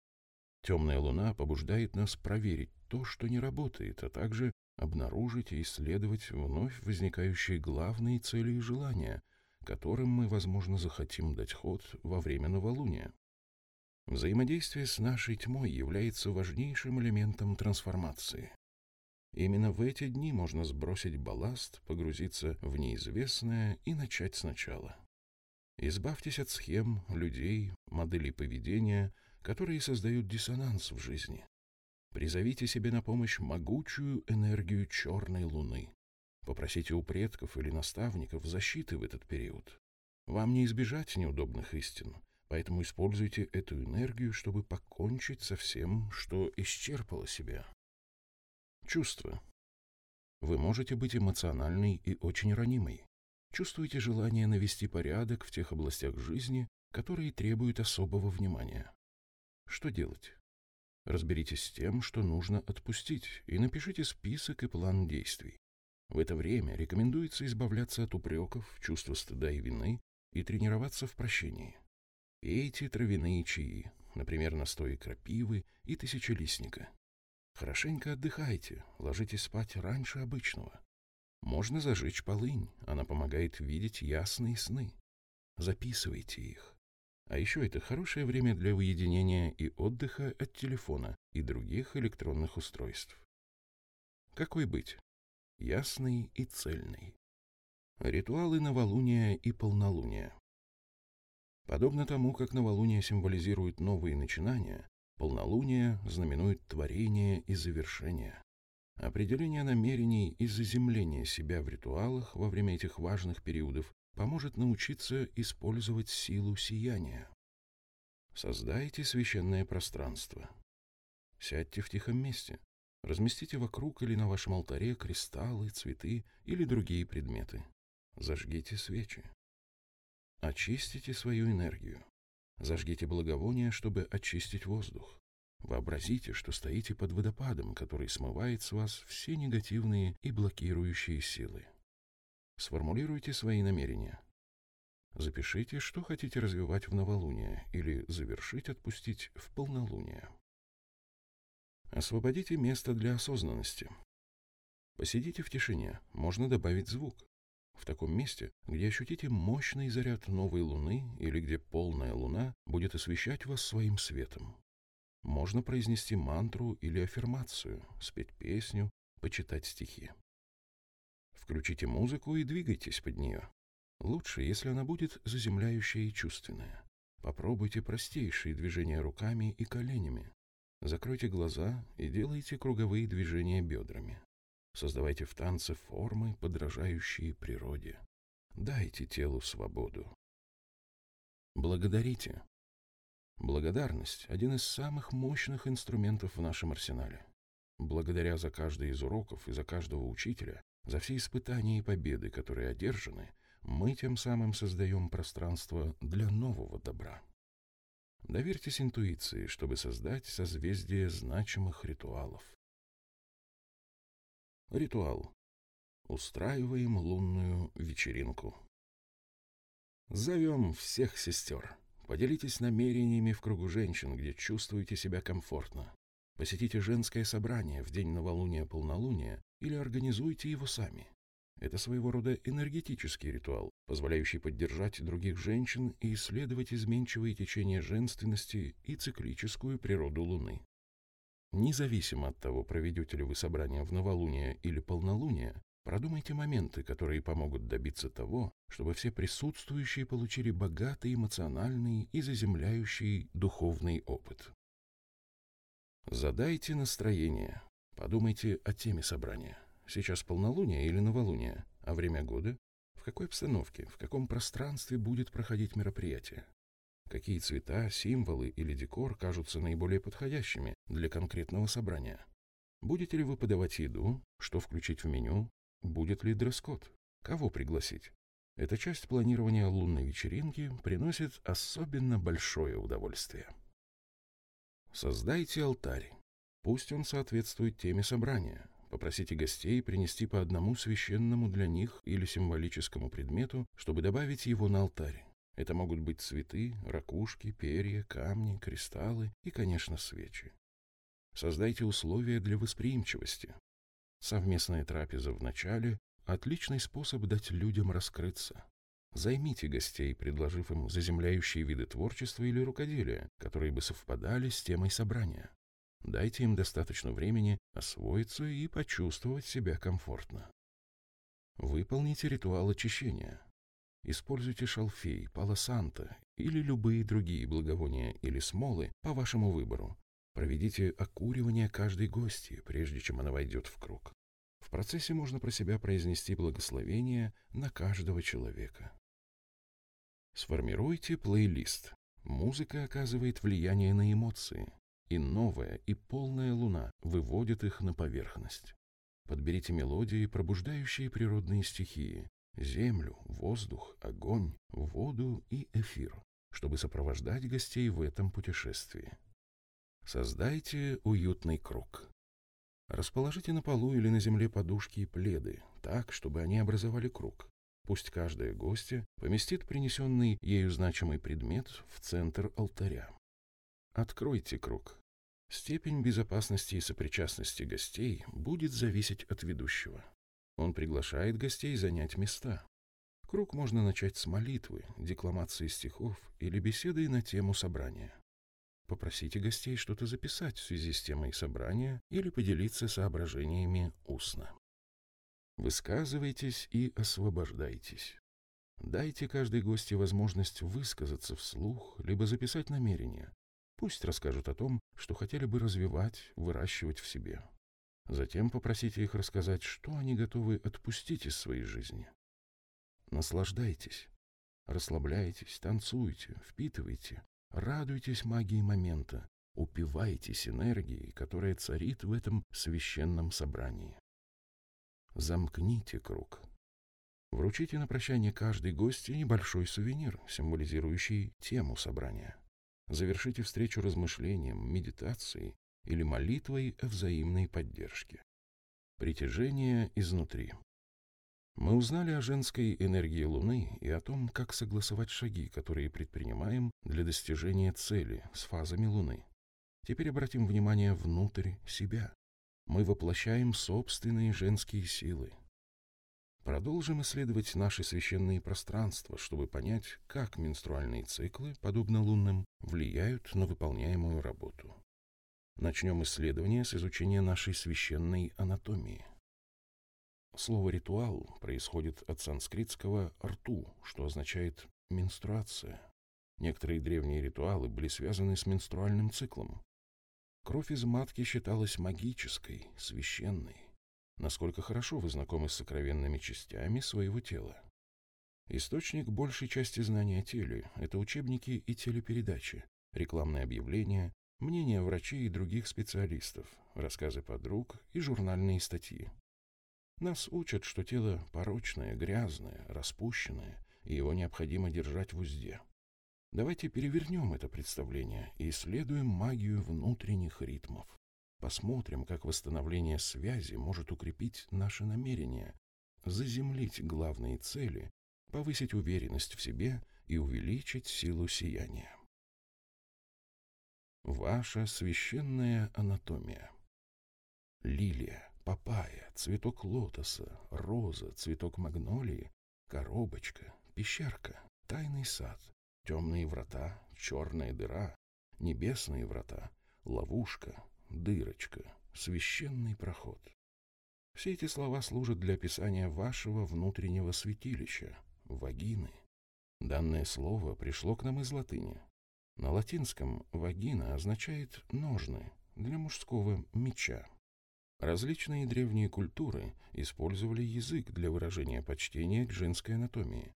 Темная луна побуждает нас проверить то, что не работает, а также обнаружить и исследовать вновь возникающие главные цели и желания, которым мы, возможно, захотим дать ход во время новолуния. Взаимодействие с нашей тьмой является важнейшим элементом трансформации. Именно в эти дни можно сбросить балласт, погрузиться в неизвестное и начать сначала. Избавьтесь от схем, людей, моделей поведения, которые создают диссонанс в жизни. Призовите себе на помощь могучую энергию черной луны. Попросите у предков или наставников защиты в этот период. Вам не избежать неудобных истин, поэтому используйте эту энергию, чтобы покончить со всем, что исчерпало себя. Чувства. Вы можете быть эмоциональной и очень ранимой. Чувствуете желание навести порядок в тех областях жизни, которые требуют особого внимания. Что делать? Разберитесь с тем, что нужно отпустить, и напишите список и план действий. В это время рекомендуется избавляться от упреков, чувства стыда и вины и тренироваться в прощении. Пейте травяные чаи, например, настои крапивы и тысячелистника. Хорошенько отдыхайте, ложитесь спать раньше обычного. Можно зажечь полынь, она помогает видеть ясные сны. Записывайте их. А еще это хорошее время для уединения и отдыха от телефона и других электронных устройств. Какой быть? Ясный и цельный. Ритуалы новолуния и полнолуния. Подобно тому, как новолуние символизирует новые начинания, полнолуние знаменует творение и завершение. Определение намерений и заземление себя в ритуалах во время этих важных периодов поможет научиться использовать силу сияния. Создайте священное пространство. Сядьте в тихом месте. Разместите вокруг или на вашем алтаре кристаллы, цветы или другие предметы. Зажгите свечи. Очистите свою энергию. Зажгите благовоние, чтобы очистить воздух. Вообразите, что стоите под водопадом, который смывает с вас все негативные и блокирующие силы. Сформулируйте свои намерения. Запишите, что хотите развивать в новолуние или завершить, отпустить в полнолуние. Освободите место для осознанности. Посидите в тишине, можно добавить звук. В таком месте, где ощутите мощный заряд новой луны или где полная луна будет освещать вас своим светом. Можно произнести мантру или аффирмацию, спеть песню, почитать стихи. Включите музыку и двигайтесь под нее. Лучше, если она будет заземляющая и чувственная. Попробуйте простейшие движения руками и коленями. Закройте глаза и делайте круговые движения бедрами. Создавайте в танце формы, подражающие природе. Дайте телу свободу. Благодарите. Благодарность – один из самых мощных инструментов в нашем арсенале. Благодаря за каждый из уроков и за каждого учителя за все испытания и победы, которые одержаны, мы тем самым создаем пространство для нового добра. Доверьтесь интуиции, чтобы создать созвездие значимых ритуалов. Ритуал. Устраиваем лунную вечеринку. Зовем всех сестер. Поделитесь намерениями в кругу женщин, где чувствуете себя комфортно. Посетите женское собрание в день новолуния-полнолуния или организуйте его сами. Это своего рода энергетический ритуал, позволяющий поддержать других женщин и исследовать изменчивые течения женственности и циклическую природу Луны. Независимо от того, проведете ли вы собрание в новолуние или полнолуние, продумайте моменты, которые помогут добиться того, чтобы все присутствующие получили богатый эмоциональный и заземляющий духовный опыт. Задайте настроение. Подумайте о теме собрания. Сейчас полнолуние или новолуние, а время года? В какой обстановке, в каком пространстве будет проходить мероприятие? Какие цвета, символы или декор кажутся наиболее подходящими для конкретного собрания? Будете ли вы подавать еду? Что включить в меню? Будет ли дресс-код? Кого пригласить? Эта часть планирования лунной вечеринки приносит особенно большое удовольствие. Создайте алтарь. Пусть он соответствует теме собрания. Попросите гостей принести по одному священному для них или символическому предмету, чтобы добавить его на алтарь. Это могут быть цветы, ракушки, перья, камни, кристаллы и, конечно, свечи. Создайте условия для восприимчивости. Совместная трапеза в начале – отличный способ дать людям раскрыться. Займите гостей, предложив им заземляющие виды творчества или рукоделия, которые бы совпадали с темой собрания. Дайте им достаточно времени освоиться и почувствовать себя комфортно. Выполните ритуал очищения. Используйте шалфей, палосанта или любые другие благовония или смолы по вашему выбору. Проведите окуривание каждой гости, прежде чем она войдет в круг. В процессе можно про себя произнести благословение на каждого человека. Сформируйте плейлист. Музыка оказывает влияние на эмоции и новая, и полная луна выводят их на поверхность. Подберите мелодии, пробуждающие природные стихии – землю, воздух, огонь, воду и эфир, чтобы сопровождать гостей в этом путешествии. Создайте уютный круг. Расположите на полу или на земле подушки и пледы, так, чтобы они образовали круг. Пусть каждая гостья поместит принесенный ею значимый предмет в центр алтаря. Откройте круг. Степень безопасности и сопричастности гостей будет зависеть от ведущего. Он приглашает гостей занять места. Круг можно начать с молитвы, декламации стихов или беседы на тему собрания. Попросите гостей что-то записать в связи с темой собрания или поделиться соображениями устно. Высказывайтесь и освобождайтесь. Дайте каждой гости возможность высказаться вслух, либо записать намерение, Пусть расскажут о том, что хотели бы развивать, выращивать в себе. Затем попросите их рассказать, что они готовы отпустить из своей жизни. Наслаждайтесь, расслабляйтесь, танцуйте, впитывайте, радуйтесь магии момента, упивайтесь энергией, которая царит в этом священном собрании. Замкните круг. Вручите на прощание каждой гости небольшой сувенир, символизирующий тему собрания. Завершите встречу размышлением, медитацией или молитвой взаимной поддержке. Притяжение изнутри. Мы узнали о женской энергии Луны и о том, как согласовать шаги, которые предпринимаем для достижения цели с фазами Луны. Теперь обратим внимание внутрь себя. Мы воплощаем собственные женские силы, Продолжим исследовать наши священные пространства, чтобы понять, как менструальные циклы, подобно лунным, влияют на выполняемую работу. Начнем исследование с изучения нашей священной анатомии. Слово «ритуал» происходит от санскритского «рту», что означает «менструация». Некоторые древние ритуалы были связаны с менструальным циклом. Кровь из матки считалась магической, священной насколько хорошо вы знакомы с сокровенными частями своего тела. Источник большей части знаний о теле – это учебники и телепередачи, рекламные объявления, мнения врачей и других специалистов, рассказы подруг и журнальные статьи. Нас учат, что тело порочное, грязное, распущенное, и его необходимо держать в узде. Давайте перевернем это представление и исследуем магию внутренних ритмов. Посмотрим, как восстановление связи может укрепить наши намерения, заземлить главные цели, повысить уверенность в себе и увеличить силу сияния. Ваша священная анатомия. Лилия, папайя, цветок лотоса, роза, цветок магнолии, коробочка, пещерка, тайный сад, темные врата, черная дыра, небесные врата, ловушка, дырочка, священный проход. Все эти слова служат для описания вашего внутреннего святилища, вагины. Данное слово пришло к нам из латыни. На латинском «вагина» означает «ножны», для мужского меча. Различные древние культуры использовали язык для выражения почтения к женской анатомии.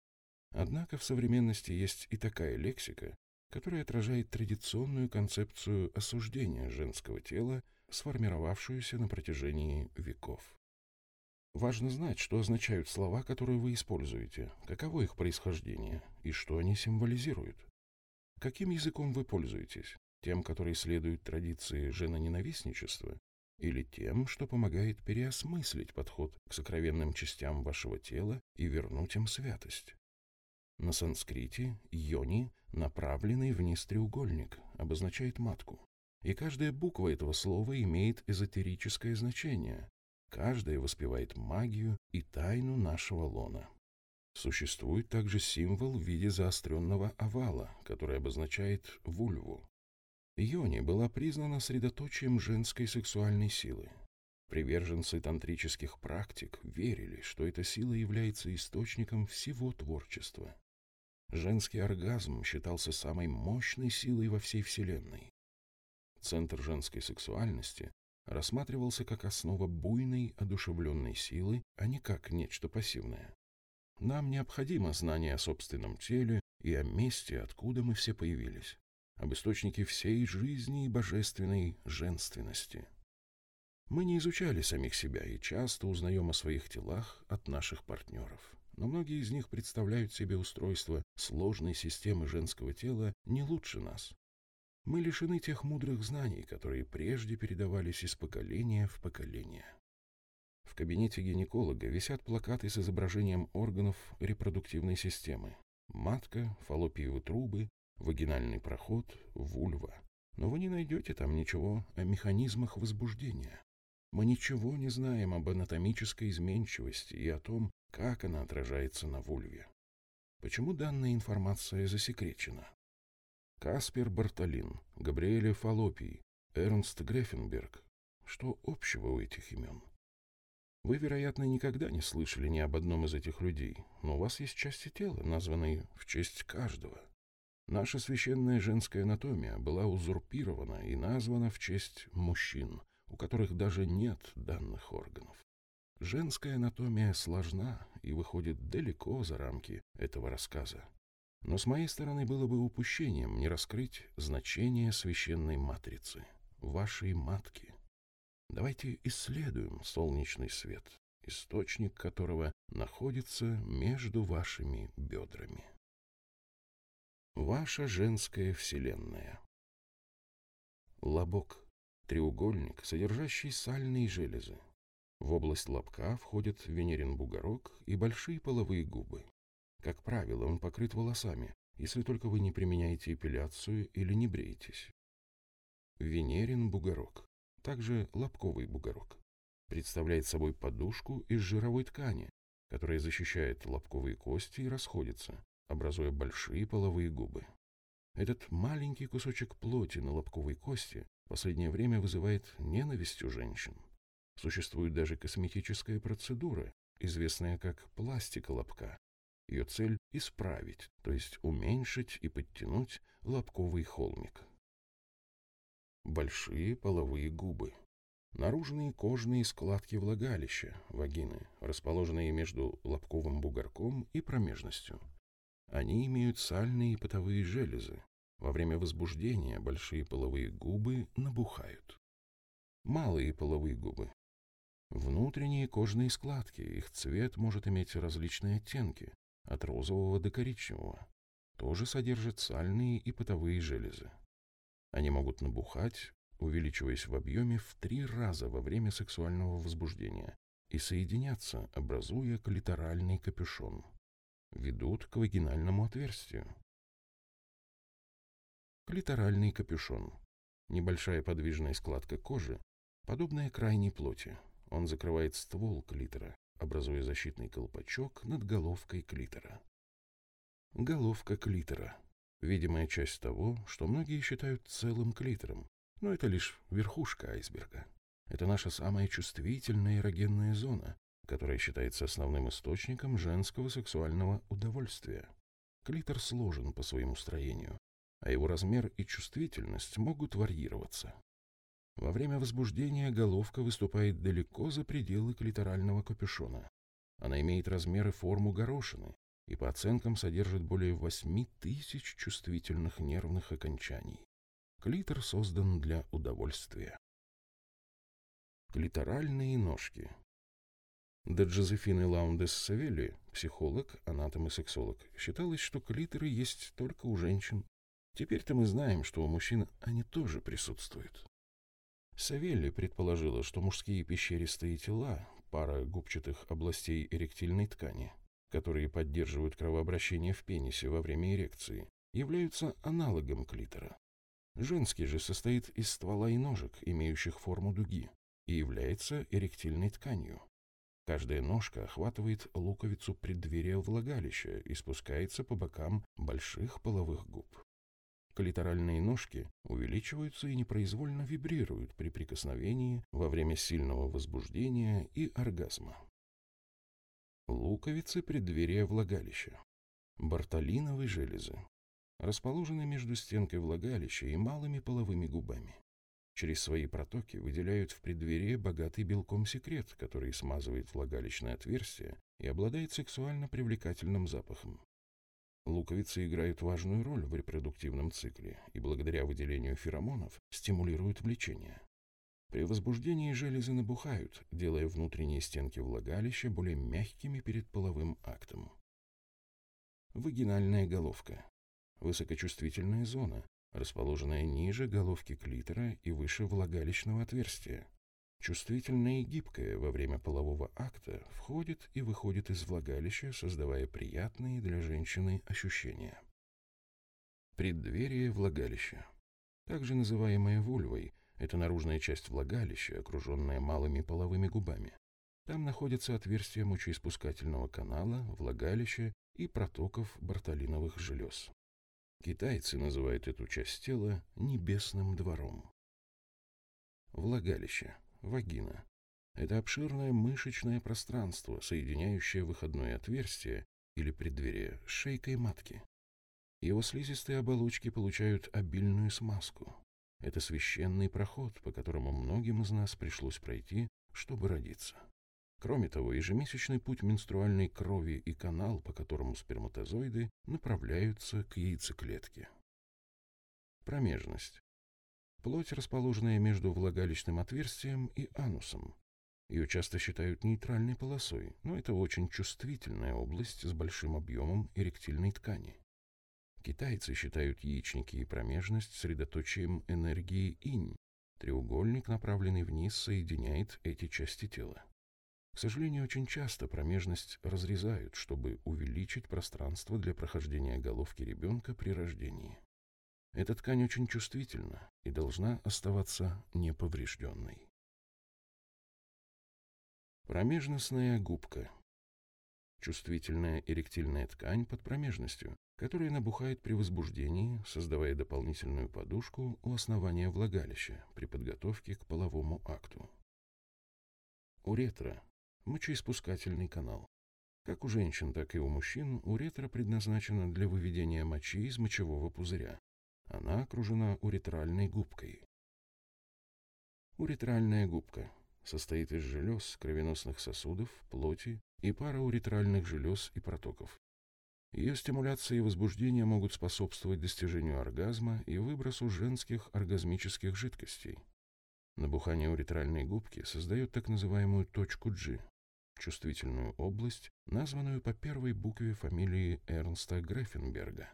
Однако в современности есть и такая лексика, которая отражает традиционную концепцию осуждения женского тела, сформировавшуюся на протяжении веков. Важно знать, что означают слова, которые вы используете, каково их происхождение и что они символизируют. Каким языком вы пользуетесь? Тем, который следует традиции женоненавистничества, или тем, что помогает переосмыслить подход к сокровенным частям вашего тела и вернуть им святость? На санскрите «йони» — направленный вниз треугольник, обозначает матку. И каждая буква этого слова имеет эзотерическое значение. Каждая воспевает магию и тайну нашего лона. Существует также символ в виде заостренного овала, который обозначает вульву. Йони была признана средоточием женской сексуальной силы. Приверженцы тантрических практик верили, что эта сила является источником всего творчества. Женский оргазм считался самой мощной силой во всей Вселенной. Центр женской сексуальности рассматривался как основа буйной, одушевленной силы, а не как нечто пассивное. Нам необходимо знание о собственном теле и о месте, откуда мы все появились, об источнике всей жизни и божественной женственности. Мы не изучали самих себя и часто узнаем о своих телах от наших партнеров. Но многие из них представляют себе устройство сложной системы женского тела не лучше нас. Мы лишены тех мудрых знаний, которые прежде передавались из поколения в поколение. В кабинете гинеколога висят плакаты с изображением органов репродуктивной системы. Матка, фаллопиевы трубы, вагинальный проход, вульва. Но вы не найдете там ничего о механизмах возбуждения. Мы ничего не знаем об анатомической изменчивости и о том, как она отражается на вульве. Почему данная информация засекречена? Каспер Бартолин, Габриэле Фалопий, Эрнст Грефенберг. Что общего у этих имен? Вы, вероятно, никогда не слышали ни об одном из этих людей, но у вас есть части тела, названные в честь каждого. Наша священная женская анатомия была узурпирована и названа в честь мужчин, у которых даже нет данных органов. Женская анатомия сложна и выходит далеко за рамки этого рассказа. Но с моей стороны было бы упущением не раскрыть значение священной матрицы, вашей матки. Давайте исследуем солнечный свет, источник которого находится между вашими бедрами. Ваша женская вселенная. Лобок – треугольник, содержащий сальные железы. В область лобка входят венерин бугорок и большие половые губы. Как правило, он покрыт волосами, если только вы не применяете эпиляцию или не бреетесь. Венерин бугорок также лобковый бугорок, представляет собой подушку из жировой ткани, которая защищает лобковые кости и расходится, образуя большие половые губы. Этот маленький кусочек плоти на лобковой кости в последнее время вызывает ненависть у женщин. Существует даже косметическая процедура, известная как пластика лобка. Ее цель – исправить, то есть уменьшить и подтянуть лобковый холмик. Большие половые губы. Наружные кожные складки влагалища, вагины, расположенные между лобковым бугорком и промежностью. Они имеют сальные и потовые железы. Во время возбуждения большие половые губы набухают. Малые половые губы. Внутренние кожные складки, их цвет может иметь различные оттенки, от розового до коричневого. Тоже содержат сальные и потовые железы. Они могут набухать, увеличиваясь в объеме в три раза во время сексуального возбуждения и соединяться, образуя клиторальный капюшон. Ведут к вагинальному отверстию. Клиторальный капюшон. Небольшая подвижная складка кожи, подобная крайней плоти. Он закрывает ствол клитора, образуя защитный колпачок над головкой клитора. Головка клитора видимая часть того, что многие считают целым клитором, но это лишь верхушка айсберга. Это наша самая чувствительная эрогенная зона, которая считается основным источником женского сексуального удовольствия. Клитор сложен по своему строению, а его размер и чувствительность могут варьироваться. Во время возбуждения головка выступает далеко за пределы клиторального капюшона. Она имеет размер и форму горошины и по оценкам содержит более 8 тысяч чувствительных нервных окончаний. Клитор создан для удовольствия. Клиторальные ножки. До Джозефины Лаундес Савелли, психолог, анатом и сексолог, считалось, что клиторы есть только у женщин. Теперь-то мы знаем, что у мужчин они тоже присутствуют. Савелли предположила, что мужские пещеристые тела, пара губчатых областей эректильной ткани, которые поддерживают кровообращение в пенисе во время эрекции, являются аналогом клитора. Женский же состоит из ствола и ножек, имеющих форму дуги, и является эректильной тканью. Каждая ножка охватывает луковицу преддверия влагалища и спускается по бокам больших половых губ. Клиторальные ножки увеличиваются и непроизвольно вибрируют при прикосновении во время сильного возбуждения и оргазма. Луковицы преддверия влагалища. Бартолиновые железы. Расположены между стенкой влагалища и малыми половыми губами. Через свои протоки выделяют в преддверии богатый белком секрет, который смазывает влагалищное отверстие и обладает сексуально привлекательным запахом. Луковицы играют важную роль в репродуктивном цикле и благодаря выделению феромонов стимулируют влечение. При возбуждении железы набухают, делая внутренние стенки влагалища более мягкими перед половым актом. Вагинальная головка. Высокочувствительная зона, расположенная ниже головки клитора и выше влагалищного отверстия. Чувствительная и гибкая во время полового акта входит и выходит из влагалища, создавая приятные для женщины ощущения. Преддверие влагалища. Также называемое вульвой, это наружная часть влагалища, окруженная малыми половыми губами. Там находятся отверстия мочеиспускательного канала, влагалища и протоков бартолиновых желез. Китайцы называют эту часть тела небесным двором. Влагалище, вагина. Это обширное мышечное пространство, соединяющее выходное отверстие или преддверие с шейкой матки. Его слизистые оболочки получают обильную смазку. Это священный проход, по которому многим из нас пришлось пройти, чтобы родиться. Кроме того, ежемесячный путь менструальной крови и канал, по которому сперматозоиды направляются к яйцеклетке. Промежность. Плоть, расположенная между влагалищным отверстием и анусом. Ее часто считают нейтральной полосой, но это очень чувствительная область с большим объемом эректильной ткани. Китайцы считают яичники и промежность средоточием энергии инь. Треугольник, направленный вниз, соединяет эти части тела. К сожалению, очень часто промежность разрезают, чтобы увеличить пространство для прохождения головки ребенка при рождении. Эта ткань очень чувствительна и должна оставаться неповрежденной. Промежностная губка. Чувствительная эректильная ткань под промежностью, которая набухает при возбуждении, создавая дополнительную подушку у основания влагалища при подготовке к половому акту. Уретра Мочеиспускательный канал. Как у женщин, так и у мужчин уретра предназначена для выведения мочи из мочевого пузыря. Она окружена уретральной губкой. Уретральная губка состоит из желез, кровеносных сосудов, плоти и парауретральных желез и протоков. Ее стимуляция и возбуждение могут способствовать достижению оргазма и выбросу женских оргазмических жидкостей. Набухание уретральной губки создает так называемую точку G, чувствительную область, названную по первой букве фамилии Эрнста Грефенберга.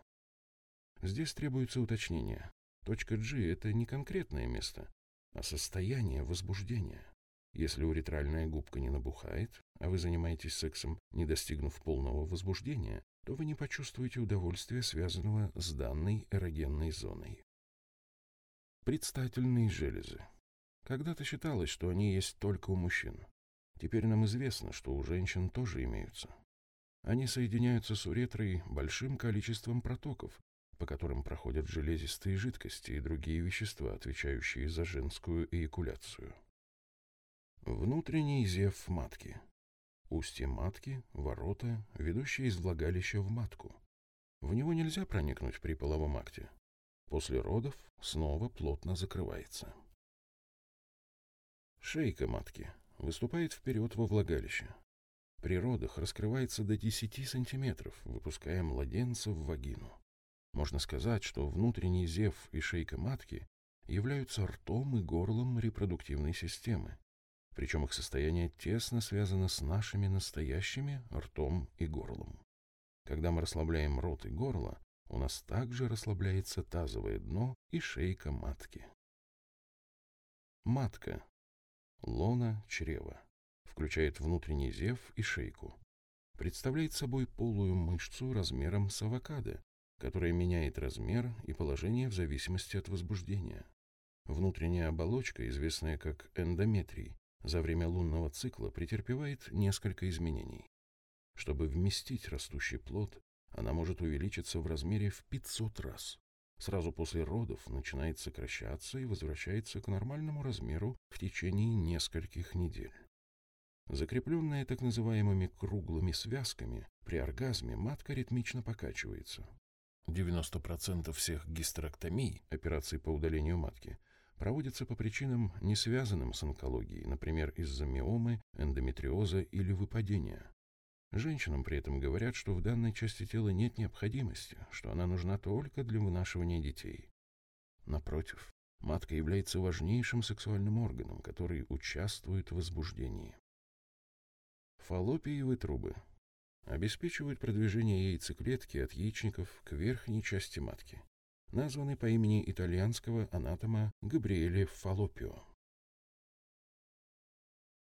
Здесь требуется уточнение. Точка G – это не конкретное место, а состояние возбуждения. Если уретральная губка не набухает, а вы занимаетесь сексом, не достигнув полного возбуждения, то вы не почувствуете удовольствия, связанного с данной эрогенной зоной. Предстательные железы. Когда-то считалось, что они есть только у мужчин. Теперь нам известно, что у женщин тоже имеются. Они соединяются с уретрой большим количеством протоков, по которым проходят железистые жидкости и другие вещества, отвечающие за женскую эякуляцию. Внутренний зев матки. Устье матки, ворота, ведущие из влагалища в матку. В него нельзя проникнуть при половом акте. После родов снова плотно закрывается. Шейка матки выступает вперед во влагалище. При родах раскрывается до 10 сантиметров, выпуская младенца в вагину. Можно сказать, что внутренний зев и шейка матки являются ртом и горлом репродуктивной системы. Причем их состояние тесно связано с нашими настоящими ртом и горлом. Когда мы расслабляем рот и горло, у нас также расслабляется тазовое дно и шейка матки. Матка. Лона чрева. Включает внутренний зев и шейку. Представляет собой полую мышцу размером с авокадо, которая меняет размер и положение в зависимости от возбуждения. Внутренняя оболочка, известная как эндометрий, за время лунного цикла претерпевает несколько изменений. Чтобы вместить растущий плод, она может увеличиться в размере в 500 раз. Сразу после родов начинает сокращаться и возвращается к нормальному размеру в течение нескольких недель. Закрепленная так называемыми круглыми связками, при оргазме матка ритмично покачивается. 90% всех гистерэктомий, операций по удалению матки, проводятся по причинам, не связанным с онкологией, например, из-за миомы, эндометриоза или выпадения. Женщинам при этом говорят, что в данной части тела нет необходимости, что она нужна только для вынашивания детей. Напротив, матка является важнейшим сексуальным органом, который участвует в возбуждении. Фаллопиевые трубы обеспечивают продвижение яйцеклетки от яичников к верхней части матки, названы по имени итальянского анатома Габриэле Фаллопио.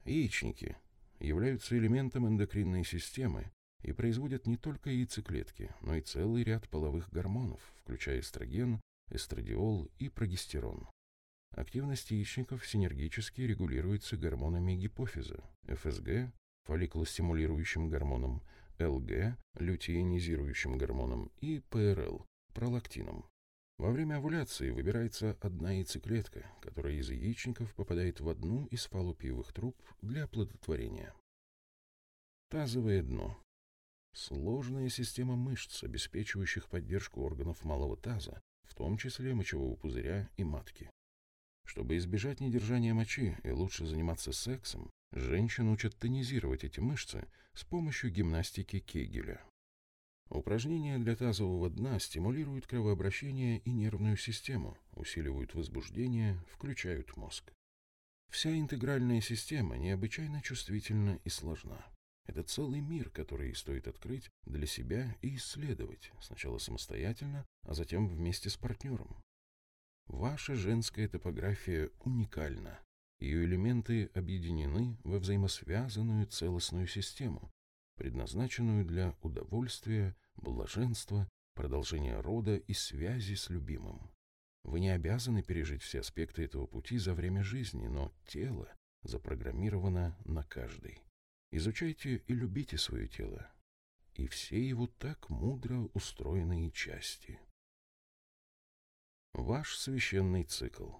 Яичники являются элементом эндокринной системы и производят не только яйцеклетки, но и целый ряд половых гормонов, включая эстроген, эстрадиол и прогестерон. Активность яичников синергически регулируется гормонами гипофиза, ФСГ, фолликулостимулирующим гормоном, ЛГ, лютеинизирующим гормоном и ПРЛ, пролактином. Во время овуляции выбирается одна яйцеклетка, которая из яичников попадает в одну из фаллопиевых труб для оплодотворения. Тазовое дно. Сложная система мышц, обеспечивающих поддержку органов малого таза, в том числе мочевого пузыря и матки. Чтобы избежать недержания мочи и лучше заниматься сексом, женщин учат тонизировать эти мышцы с помощью гимнастики Кегеля. Упражнения для тазового дна стимулируют кровообращение и нервную систему, усиливают возбуждение, включают мозг. Вся интегральная система необычайно чувствительна и сложна. Это целый мир, который стоит открыть для себя и исследовать, сначала самостоятельно, а затем вместе с партнером. Ваша женская топография уникальна. Ее элементы объединены во взаимосвязанную целостную систему, предназначенную для удовольствия, блаженства, продолжения рода и связи с любимым. Вы не обязаны пережить все аспекты этого пути за время жизни, но тело запрограммировано на каждый. Изучайте и любите свое тело и все его так мудро устроенные части. Ваш священный цикл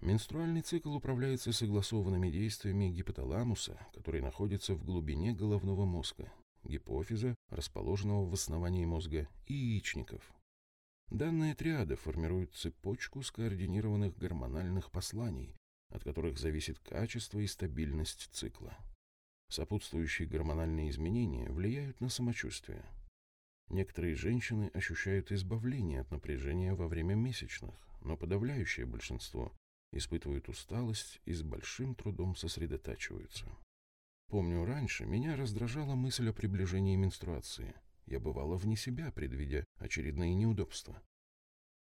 Менструальный цикл управляется согласованными действиями гипоталамуса, который находится в глубине головного мозга, гипофиза, расположенного в основании мозга, и яичников. Данная триада формирует цепочку скоординированных гормональных посланий, от которых зависит качество и стабильность цикла. Сопутствующие гормональные изменения влияют на самочувствие. Некоторые женщины ощущают избавление от напряжения во время месячных, но подавляющее большинство испытывают усталость и с большим трудом сосредотачиваются. Помню, раньше меня раздражала мысль о приближении менструации. Я бывала вне себя, предвидя очередные неудобства.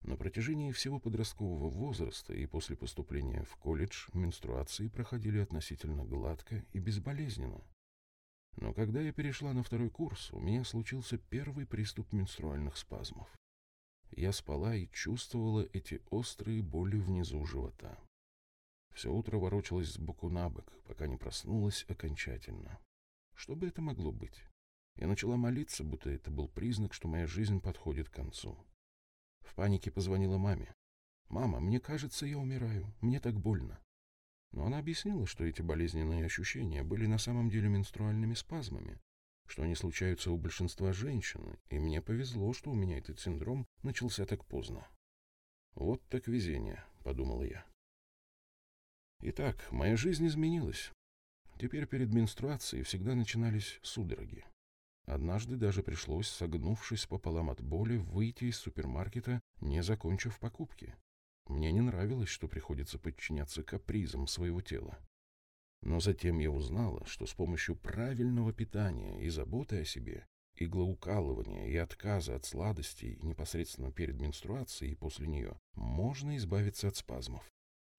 На протяжении всего подросткового возраста и после поступления в колледж менструации проходили относительно гладко и безболезненно. Но когда я перешла на второй курс, у меня случился первый приступ менструальных спазмов. Я спала и чувствовала эти острые боли внизу живота. Все утро ворочалась с боку на бок, пока не проснулась окончательно. Что бы это могло быть? Я начала молиться, будто это был признак, что моя жизнь подходит к концу. В панике позвонила маме. «Мама, мне кажется, я умираю. Мне так больно». Но она объяснила, что эти болезненные ощущения были на самом деле менструальными спазмами, что они случаются у большинства женщин, и мне повезло, что у меня этот синдром начался так поздно. «Вот так везение», — подумала я. Итак, моя жизнь изменилась. Теперь перед менструацией всегда начинались судороги. Однажды даже пришлось, согнувшись пополам от боли, выйти из супермаркета, не закончив покупки. Мне не нравилось, что приходится подчиняться капризам своего тела. Но затем я узнала, что с помощью правильного питания и заботы о себе, иглоукалывания и отказа от сладостей непосредственно перед менструацией и после нее можно избавиться от спазмов,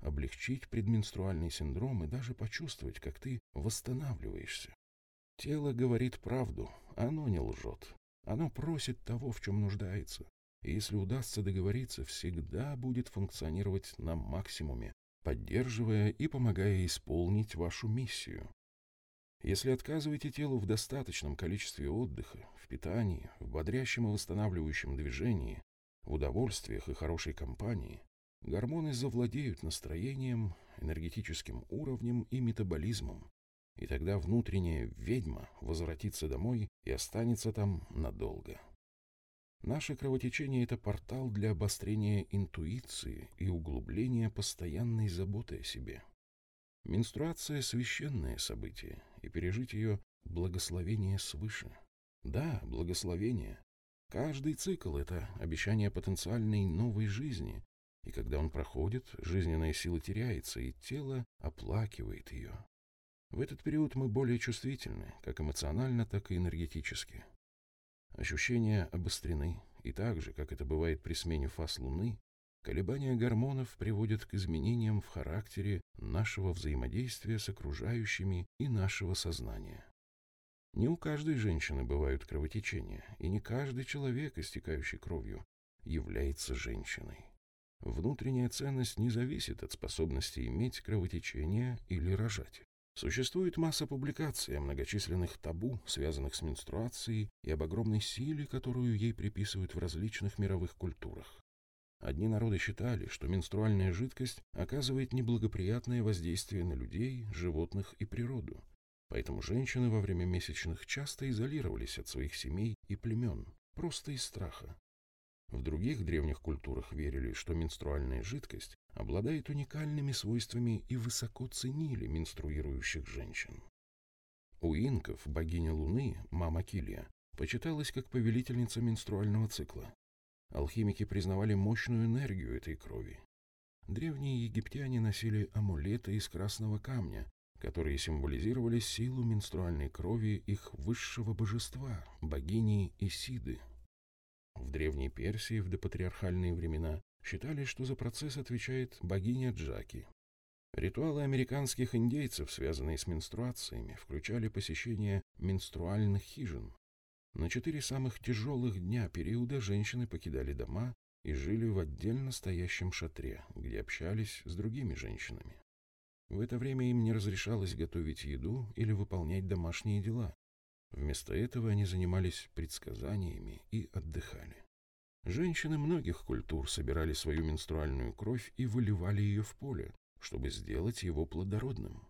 облегчить предменструальный синдром и даже почувствовать, как ты восстанавливаешься. Тело говорит правду, оно не лжет. Оно просит того, в чем нуждается. И если удастся договориться, всегда будет функционировать на максимуме, поддерживая и помогая исполнить вашу миссию. Если отказываете телу в достаточном количестве отдыха, в питании, в бодрящем и восстанавливающем движении, в удовольствиях и хорошей компании, гормоны завладеют настроением, энергетическим уровнем и метаболизмом, и тогда внутренняя ведьма возвратится домой и останется там надолго. Наше кровотечение – это портал для обострения интуиции и углубления постоянной заботы о себе. Менструация – священное событие, и пережить ее – благословение свыше. Да, благословение. Каждый цикл – это обещание потенциальной новой жизни, и когда он проходит, жизненная сила теряется, и тело оплакивает ее. В этот период мы более чувствительны, как эмоционально, так и энергетически. Ощущения обострены, и так же, как это бывает при смене фаз Луны, колебания гормонов приводят к изменениям в характере нашего взаимодействия с окружающими и нашего сознания. Не у каждой женщины бывают кровотечения, и не каждый человек, истекающий кровью, является женщиной. Внутренняя ценность не зависит от способности иметь кровотечение или рожать. Существует масса публикаций о многочисленных табу, связанных с менструацией, и об огромной силе, которую ей приписывают в различных мировых культурах. Одни народы считали, что менструальная жидкость оказывает неблагоприятное воздействие на людей, животных и природу. Поэтому женщины во время месячных часто изолировались от своих семей и племен, просто из страха. В других древних культурах верили, что менструальная жидкость обладает уникальными свойствами и высоко ценили менструирующих женщин. У инков богиня Луны, мама Килия, почиталась как повелительница менструального цикла. Алхимики признавали мощную энергию этой крови. Древние египтяне носили амулеты из красного камня, которые символизировали силу менструальной крови их высшего божества, богини Исиды. В Древней Персии в допатриархальные времена считали, что за процесс отвечает богиня Джаки. Ритуалы американских индейцев, связанные с менструациями, включали посещение менструальных хижин. На четыре самых тяжелых дня периода женщины покидали дома и жили в отдельно стоящем шатре, где общались с другими женщинами. В это время им не разрешалось готовить еду или выполнять домашние дела. Вместо этого они занимались предсказаниями и отдыхали. Женщины многих культур собирали свою менструальную кровь и выливали ее в поле, чтобы сделать его плодородным.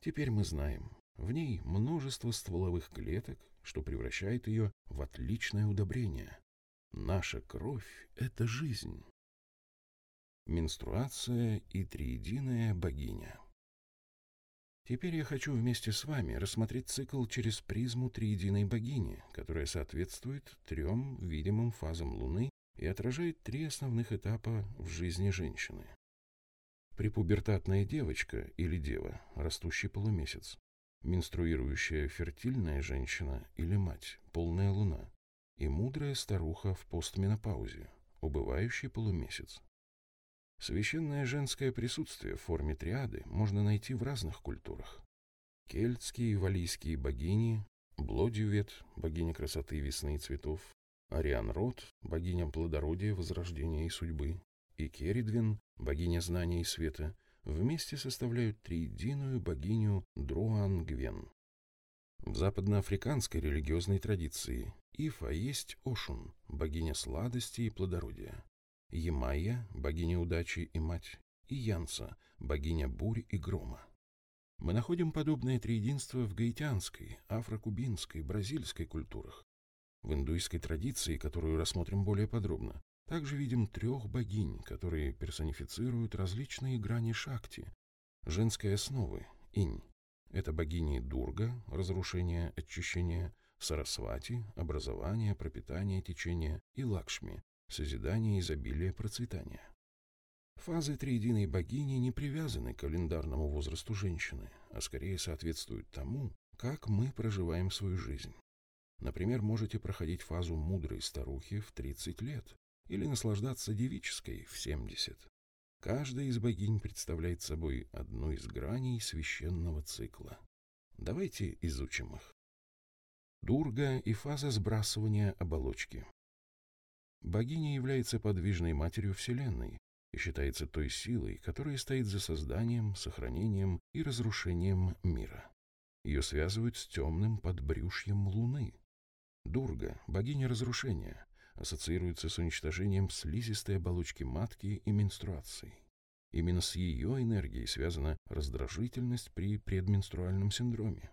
Теперь мы знаем, в ней множество стволовых клеток, что превращает ее в отличное удобрение. Наша кровь – это жизнь. Менструация и триединая богиня. Теперь я хочу вместе с вами рассмотреть цикл через призму триединой богини, которая соответствует трем видимым фазам Луны и отражает три основных этапа в жизни женщины. Препубертатная девочка или дева, растущий полумесяц, менструирующая фертильная женщина или мать, полная луна, и мудрая старуха в постменопаузе, убывающий полумесяц. Священное женское присутствие в форме триады можно найти в разных культурах. Кельтские и валийские богини, Блодювет, богиня красоты, весны и цветов, Ариан Рот, богиня плодородия, возрождения и судьбы, и Керидвин, богиня знания и света, вместе составляют триединую богиню Друан-Гвен. В западноафриканской религиозной традиции Ифа есть Ошун, богиня сладости и плодородия. Емайя, богиня удачи и мать, и Янса, богиня бурь и грома. Мы находим подобное триединство в гаитянской, афрокубинской, бразильской культурах. В индуистской традиции, которую рассмотрим более подробно, также видим трех богинь, которые персонифицируют различные грани шакти, женской основы, инь. Это богини Дурга, разрушение, очищение, Сарасвати, образование, пропитание, течение и Лакшми, созидание, изобилие, процветание. Фазы триединой богини не привязаны к календарному возрасту женщины, а скорее соответствуют тому, как мы проживаем свою жизнь. Например, можете проходить фазу мудрой старухи в 30 лет или наслаждаться девической в 70. Каждая из богинь представляет собой одну из граней священного цикла. Давайте изучим их. Дурга и фаза сбрасывания оболочки. Богиня является подвижной матерью Вселенной и считается той силой, которая стоит за созданием, сохранением и разрушением мира. Ее связывают с темным подбрюшьем Луны. Дурга, богиня разрушения, ассоциируется с уничтожением слизистой оболочки матки и менструацией. Именно с ее энергией связана раздражительность при предменструальном синдроме.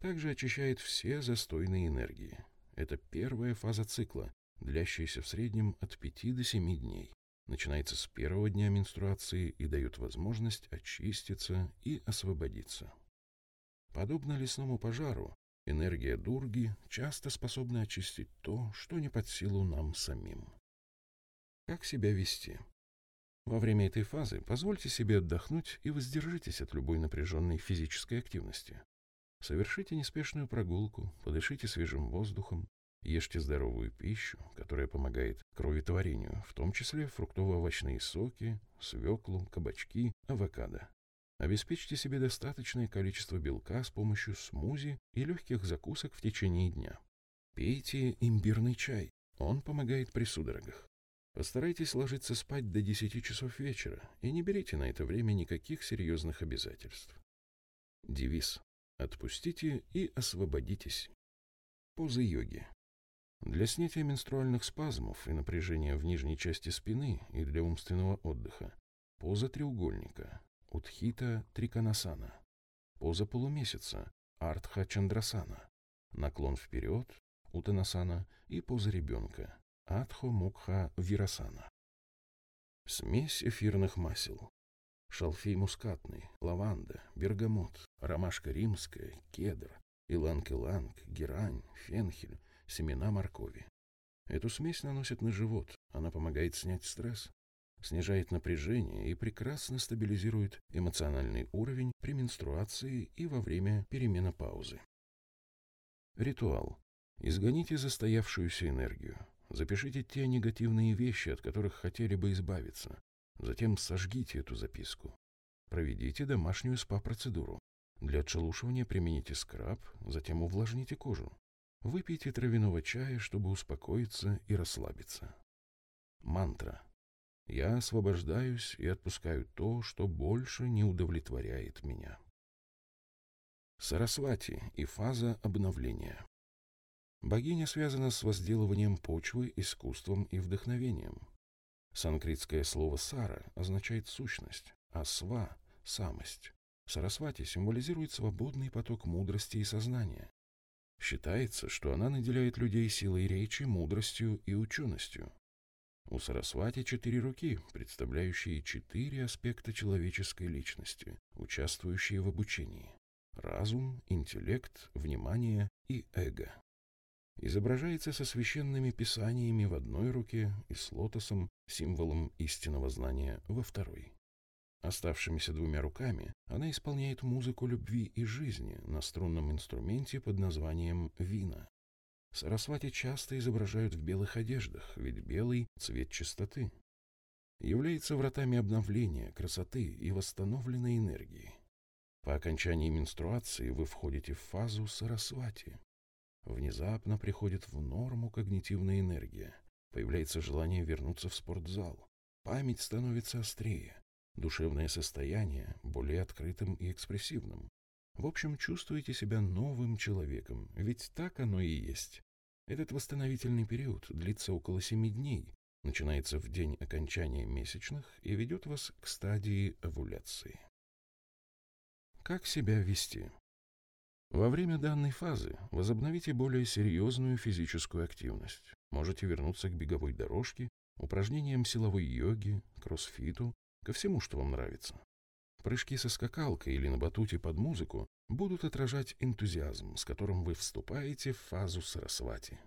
Также очищает все застойные энергии. Это первая фаза цикла, длящаяся в среднем от 5 до 7 дней. Начинается с первого дня менструации и дает возможность очиститься и освободиться. Подобно лесному пожару, энергия дурги часто способна очистить то, что не под силу нам самим. Как себя вести? Во время этой фазы позвольте себе отдохнуть и воздержитесь от любой напряженной физической активности. Совершите неспешную прогулку, подышите свежим воздухом, ешьте здоровую пищу, которая помогает кроветворению, в том числе фруктово-овощные соки, свеклу, кабачки, авокадо. Обеспечьте себе достаточное количество белка с помощью смузи и легких закусок в течение дня. Пейте имбирный чай, он помогает при судорогах. Постарайтесь ложиться спать до 10 часов вечера и не берите на это время никаких серьезных обязательств. Девиз Отпустите и освободитесь. Позы йоги. Для снятия менструальных спазмов и напряжения в нижней части спины и для умственного отдыха. Поза треугольника. Утхита Триканасана. Поза полумесяца. Артха Чандрасана. Наклон вперед. Утанасана. И поза ребенка. Адхо Мукха Вирасана. Смесь эфирных масел шалфей мускатный, лаванда, бергамот, ромашка римская, кедр, иланг-иланг, герань, фенхель, семена моркови. Эту смесь наносят на живот, она помогает снять стресс, снижает напряжение и прекрасно стабилизирует эмоциональный уровень при менструации и во время переменопаузы. Ритуал. Изгоните застоявшуюся энергию. Запишите те негативные вещи, от которых хотели бы избавиться. Затем сожгите эту записку. Проведите домашнюю СПА-процедуру. Для отшелушивания примените скраб, затем увлажните кожу. Выпейте травяного чая, чтобы успокоиться и расслабиться. Мантра. Я освобождаюсь и отпускаю то, что больше не удовлетворяет меня. Сарасвати и фаза обновления. Богиня связана с возделыванием почвы, искусством и вдохновением. Санскритское слово «сара» означает «сущность», а «сва» — «самость». Сарасвати символизирует свободный поток мудрости и сознания. Считается, что она наделяет людей силой речи, мудростью и ученостью. У Сарасвати четыре руки, представляющие четыре аспекта человеческой личности, участвующие в обучении. Разум, интеллект, внимание и эго изображается со священными писаниями в одной руке и с лотосом, символом истинного знания, во второй. Оставшимися двумя руками она исполняет музыку любви и жизни на струнном инструменте под названием вина. Сарасвати часто изображают в белых одеждах, ведь белый — цвет чистоты. Является вратами обновления, красоты и восстановленной энергии. По окончании менструации вы входите в фазу Сарасвати, Внезапно приходит в норму когнитивная энергия. Появляется желание вернуться в спортзал. Память становится острее. Душевное состояние более открытым и экспрессивным. В общем, чувствуете себя новым человеком, ведь так оно и есть. Этот восстановительный период длится около семи дней, начинается в день окончания месячных и ведет вас к стадии овуляции. Как себя вести? Во время данной фазы возобновите более серьезную физическую активность. Можете вернуться к беговой дорожке, упражнениям силовой йоги, кроссфиту, ко всему, что вам нравится. Прыжки со скакалкой или на батуте под музыку будут отражать энтузиазм, с которым вы вступаете в фазу сарасвати.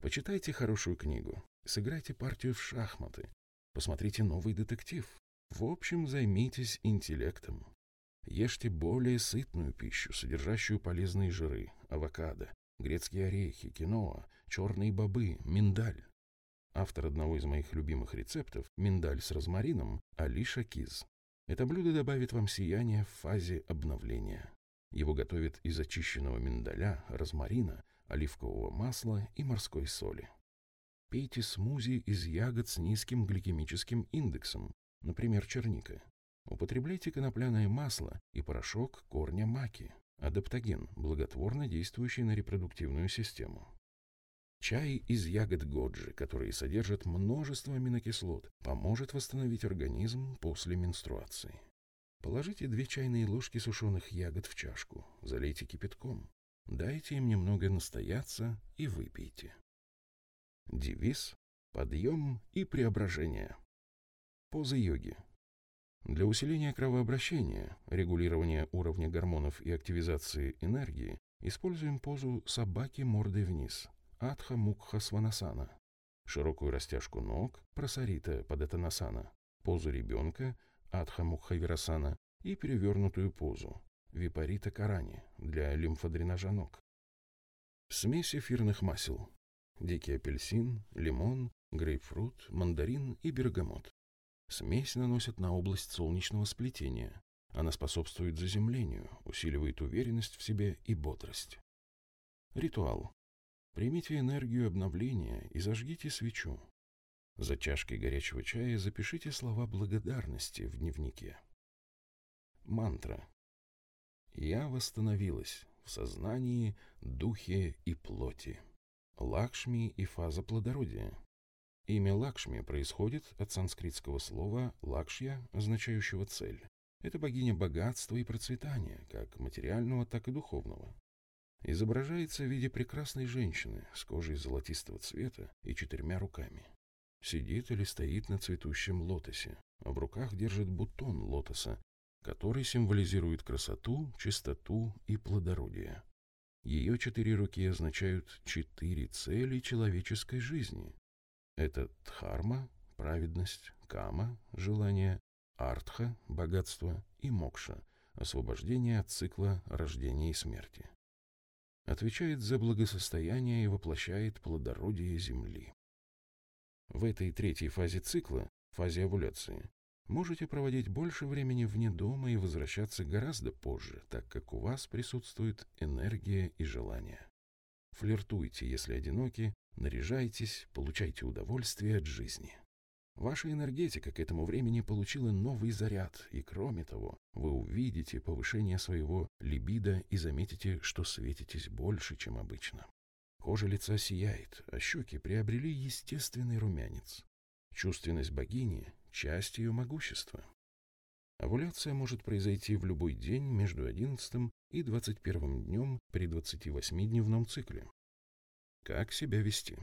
Почитайте хорошую книгу, сыграйте партию в шахматы, посмотрите новый детектив. В общем, займитесь интеллектом. Ешьте более сытную пищу, содержащую полезные жиры, авокадо, грецкие орехи, киноа, черные бобы, миндаль. Автор одного из моих любимых рецептов – миндаль с розмарином – Алиша Киз. Это блюдо добавит вам сияние в фазе обновления. Его готовят из очищенного миндаля, розмарина, оливкового масла и морской соли. Пейте смузи из ягод с низким гликемическим индексом, например, черника. Употребляйте конопляное масло и порошок корня маки, адаптоген, благотворно действующий на репродуктивную систему. Чай из ягод годжи, которые содержат множество аминокислот, поможет восстановить организм после менструации. Положите две чайные ложки сушеных ягод в чашку, залейте кипятком, дайте им немного настояться и выпейте. Девиз «Подъем и преображение». Позы йоги. Для усиления кровообращения, регулирования уровня гормонов и активизации энергии используем позу собаки мордой вниз – Адха Мукха Сванасана, широкую растяжку ног, прасарита Падатанасана, позу ребенка, Адха Мукха Вирасана и перевернутую позу, Випарита Карани, для лимфодренажа ног. Смесь эфирных масел. Дикий апельсин, лимон, грейпфрут, мандарин и бергамот. Смесь наносят на область солнечного сплетения. Она способствует заземлению, усиливает уверенность в себе и бодрость. Ритуал. Примите энергию обновления и зажгите свечу. За чашкой горячего чая запишите слова благодарности в дневнике. Мантра. Я восстановилась в сознании, духе и плоти. Лакшми и фаза плодородия. Имя Лакшми происходит от санскритского слова «лакшья», означающего «цель». Это богиня богатства и процветания, как материального, так и духовного изображается в виде прекрасной женщины с кожей золотистого цвета и четырьмя руками. Сидит или стоит на цветущем лотосе, а в руках держит бутон лотоса, который символизирует красоту, чистоту и плодородие. Ее четыре руки означают четыре цели человеческой жизни. Это дхарма, праведность, кама, желание, артха, богатство и мокша, освобождение от цикла рождения и смерти отвечает за благосостояние и воплощает плодородие Земли. В этой третьей фазе цикла, фазе овуляции, можете проводить больше времени вне дома и возвращаться гораздо позже, так как у вас присутствует энергия и желание. Флиртуйте, если одиноки, наряжайтесь, получайте удовольствие от жизни. Ваша энергетика к этому времени получила новый заряд, и кроме того, вы увидите повышение своего либидо и заметите, что светитесь больше, чем обычно. Кожа лица сияет, а щеки приобрели естественный румянец. Чувственность богини – часть ее могущества. Овуляция может произойти в любой день между 11 и 21 днем при 28-дневном цикле. Как себя вести?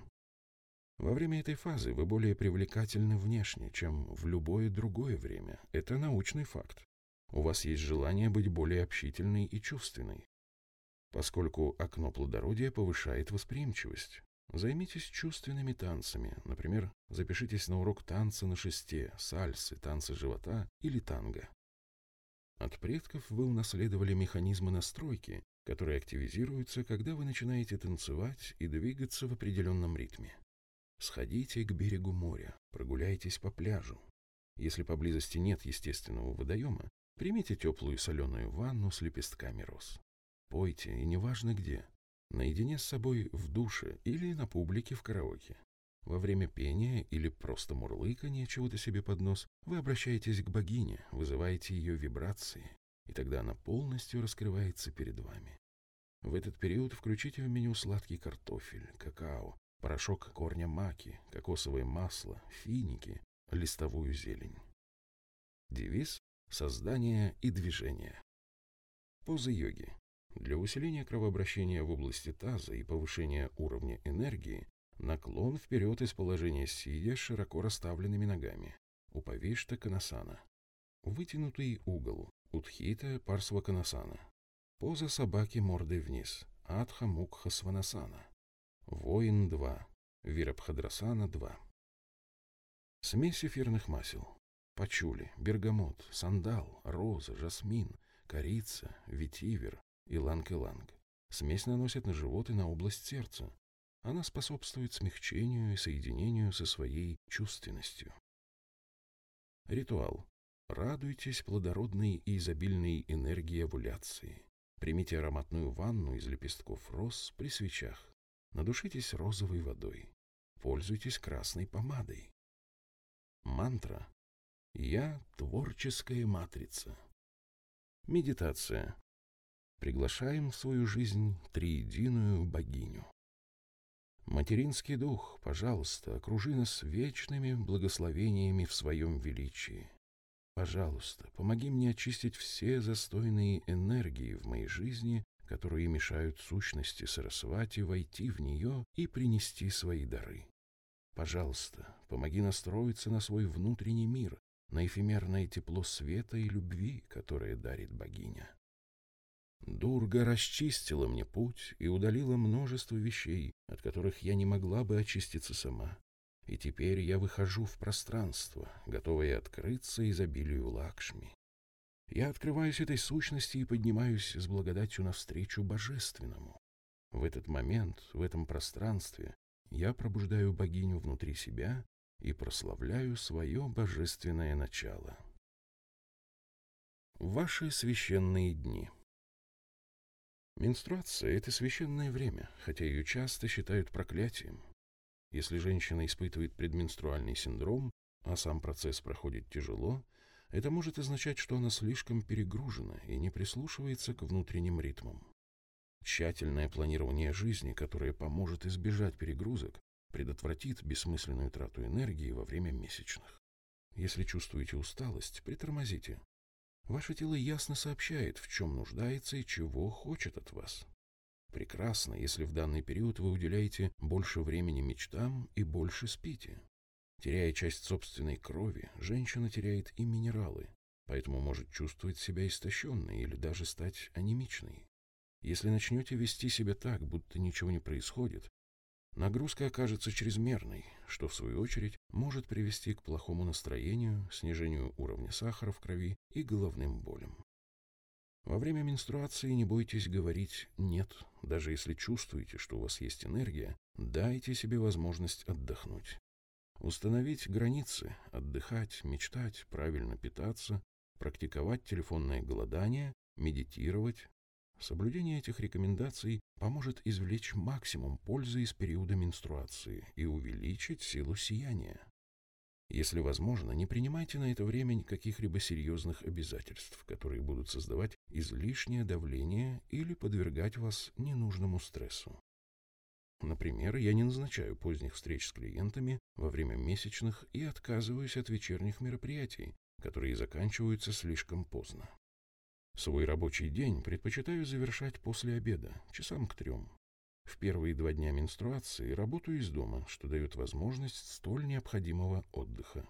Во время этой фазы вы более привлекательны внешне, чем в любое другое время. Это научный факт. У вас есть желание быть более общительной и чувственной. Поскольку окно плодородия повышает восприимчивость. Займитесь чувственными танцами. Например, запишитесь на урок танца на шесте, сальсы, танцы живота или танго. От предков вы унаследовали механизмы настройки, которые активизируются, когда вы начинаете танцевать и двигаться в определенном ритме. Сходите к берегу моря, прогуляйтесь по пляжу. Если поблизости нет естественного водоема, примите теплую соленую ванну с лепестками роз. Пойте, и неважно где, наедине с собой в душе или на публике в караоке. Во время пения или просто мурлыкания чего-то себе под нос вы обращаетесь к богине, вызываете ее вибрации, и тогда она полностью раскрывается перед вами. В этот период включите в меню сладкий картофель, какао, порошок корня маки, кокосовое масло, финики, листовую зелень. Девиз – создание и движение. Позы йоги. Для усиления кровообращения в области таза и повышения уровня энергии наклон вперед из положения сидя широко расставленными ногами. Упавишта канасана. Вытянутый угол, Утхита Парсваканасана. Поза собаки мордой вниз. Адха Мукха Сванасана. Воин 2. Вирабхадрасана 2. Смесь эфирных масел. Пачули, бергамот, сандал, роза, жасмин, корица, ветивер, иланг-иланг. Смесь наносят на живот и на область сердца. Она способствует смягчению и соединению со своей чувственностью. Ритуал. Радуйтесь плодородной и изобильной энергии овуляции. Примите ароматную ванну из лепестков роз при свечах. Надушитесь розовой водой. Пользуйтесь красной помадой. Мантра. Я творческая матрица. Медитация. Приглашаем в свою жизнь триединую богиню. Материнский дух, пожалуйста, окружи нас вечными благословениями в своем величии. Пожалуйста, помоги мне очистить все застойные энергии в моей жизни, которые мешают сущности Сарасвати войти в нее и принести свои дары. Пожалуйста, помоги настроиться на свой внутренний мир, на эфемерное тепло света и любви, которое дарит богиня. Дурга расчистила мне путь и удалила множество вещей, от которых я не могла бы очиститься сама. И теперь я выхожу в пространство, готовая открыться изобилию Лакшми. Я открываюсь этой сущности и поднимаюсь с благодатью навстречу Божественному. В этот момент, в этом пространстве, я пробуждаю богиню внутри себя и прославляю свое божественное начало. Ваши священные дни Менструация – это священное время, хотя ее часто считают проклятием. Если женщина испытывает предменструальный синдром, а сам процесс проходит тяжело, это может означать, что она слишком перегружена и не прислушивается к внутренним ритмам. Тщательное планирование жизни, которое поможет избежать перегрузок, предотвратит бессмысленную трату энергии во время месячных. Если чувствуете усталость, притормозите. Ваше тело ясно сообщает, в чем нуждается и чего хочет от вас. Прекрасно, если в данный период вы уделяете больше времени мечтам и больше спите. Теряя часть собственной крови, женщина теряет и минералы, поэтому может чувствовать себя истощенной или даже стать анемичной. Если начнете вести себя так, будто ничего не происходит, нагрузка окажется чрезмерной, что в свою очередь может привести к плохому настроению, снижению уровня сахара в крови и головным болям. Во время менструации не бойтесь говорить «нет», даже если чувствуете, что у вас есть энергия, дайте себе возможность отдохнуть. Установить границы, отдыхать, мечтать, правильно питаться, практиковать телефонное голодание, медитировать. Соблюдение этих рекомендаций поможет извлечь максимум пользы из периода менструации и увеличить силу сияния. Если возможно, не принимайте на это время никаких-либо серьезных обязательств, которые будут создавать излишнее давление или подвергать вас ненужному стрессу. Например, я не назначаю поздних встреч с клиентами во время месячных и отказываюсь от вечерних мероприятий, которые заканчиваются слишком поздно. Свой рабочий день предпочитаю завершать после обеда, часам к трем. В первые два дня менструации работаю из дома, что дает возможность столь необходимого отдыха.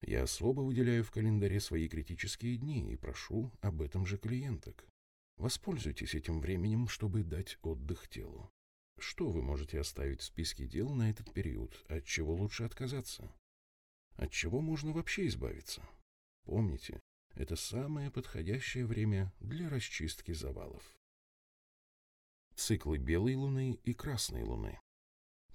Я особо выделяю в календаре свои критические дни и прошу об этом же клиенток. Воспользуйтесь этим временем, чтобы дать отдых телу. Что вы можете оставить в списке дел на этот период, от чего лучше отказаться? От чего можно вообще избавиться? Помните, это самое подходящее время для расчистки завалов циклы белой Луны и красной Луны.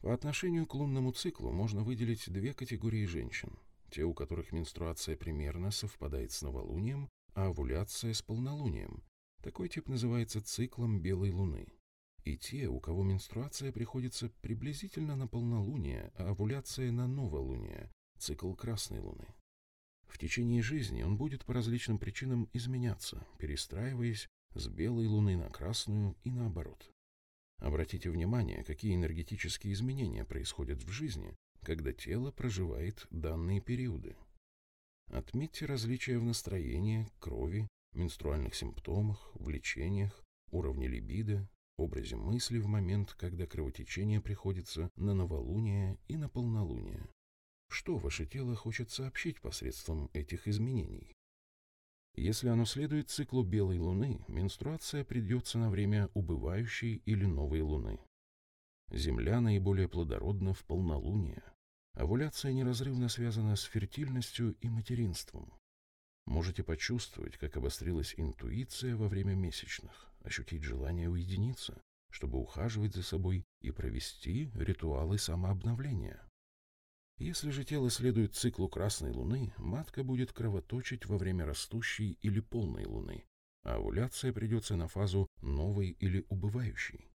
По отношению к лунному циклу можно выделить две категории женщин. Те, у которых менструация примерно совпадает с новолунием, а овуляция с полнолунием. Такой тип называется циклом белой Луны. И те, у кого менструация приходится приблизительно на полнолуние, а овуляция на новолуние, цикл красной Луны. В течение жизни он будет по различным причинам изменяться, перестраиваясь с белой Луны на красную и наоборот. Обратите внимание, какие энергетические изменения происходят в жизни, когда тело проживает данные периоды. Отметьте различия в настроении, крови, менструальных симптомах, влечениях, уровне либидо, образе мысли в момент, когда кровотечение приходится на новолуние и на полнолуние. Что ваше тело хочет сообщить посредством этих изменений? Если оно следует циклу белой луны, менструация придется на время убывающей или новой луны. Земля наиболее плодородна в полнолуние. Овуляция неразрывно связана с фертильностью и материнством. Можете почувствовать, как обострилась интуиция во время месячных, ощутить желание уединиться, чтобы ухаживать за собой и провести ритуалы самообновления. Если же тело следует циклу красной луны, матка будет кровоточить во время растущей или полной луны, а овуляция придется на фазу новой или убывающей.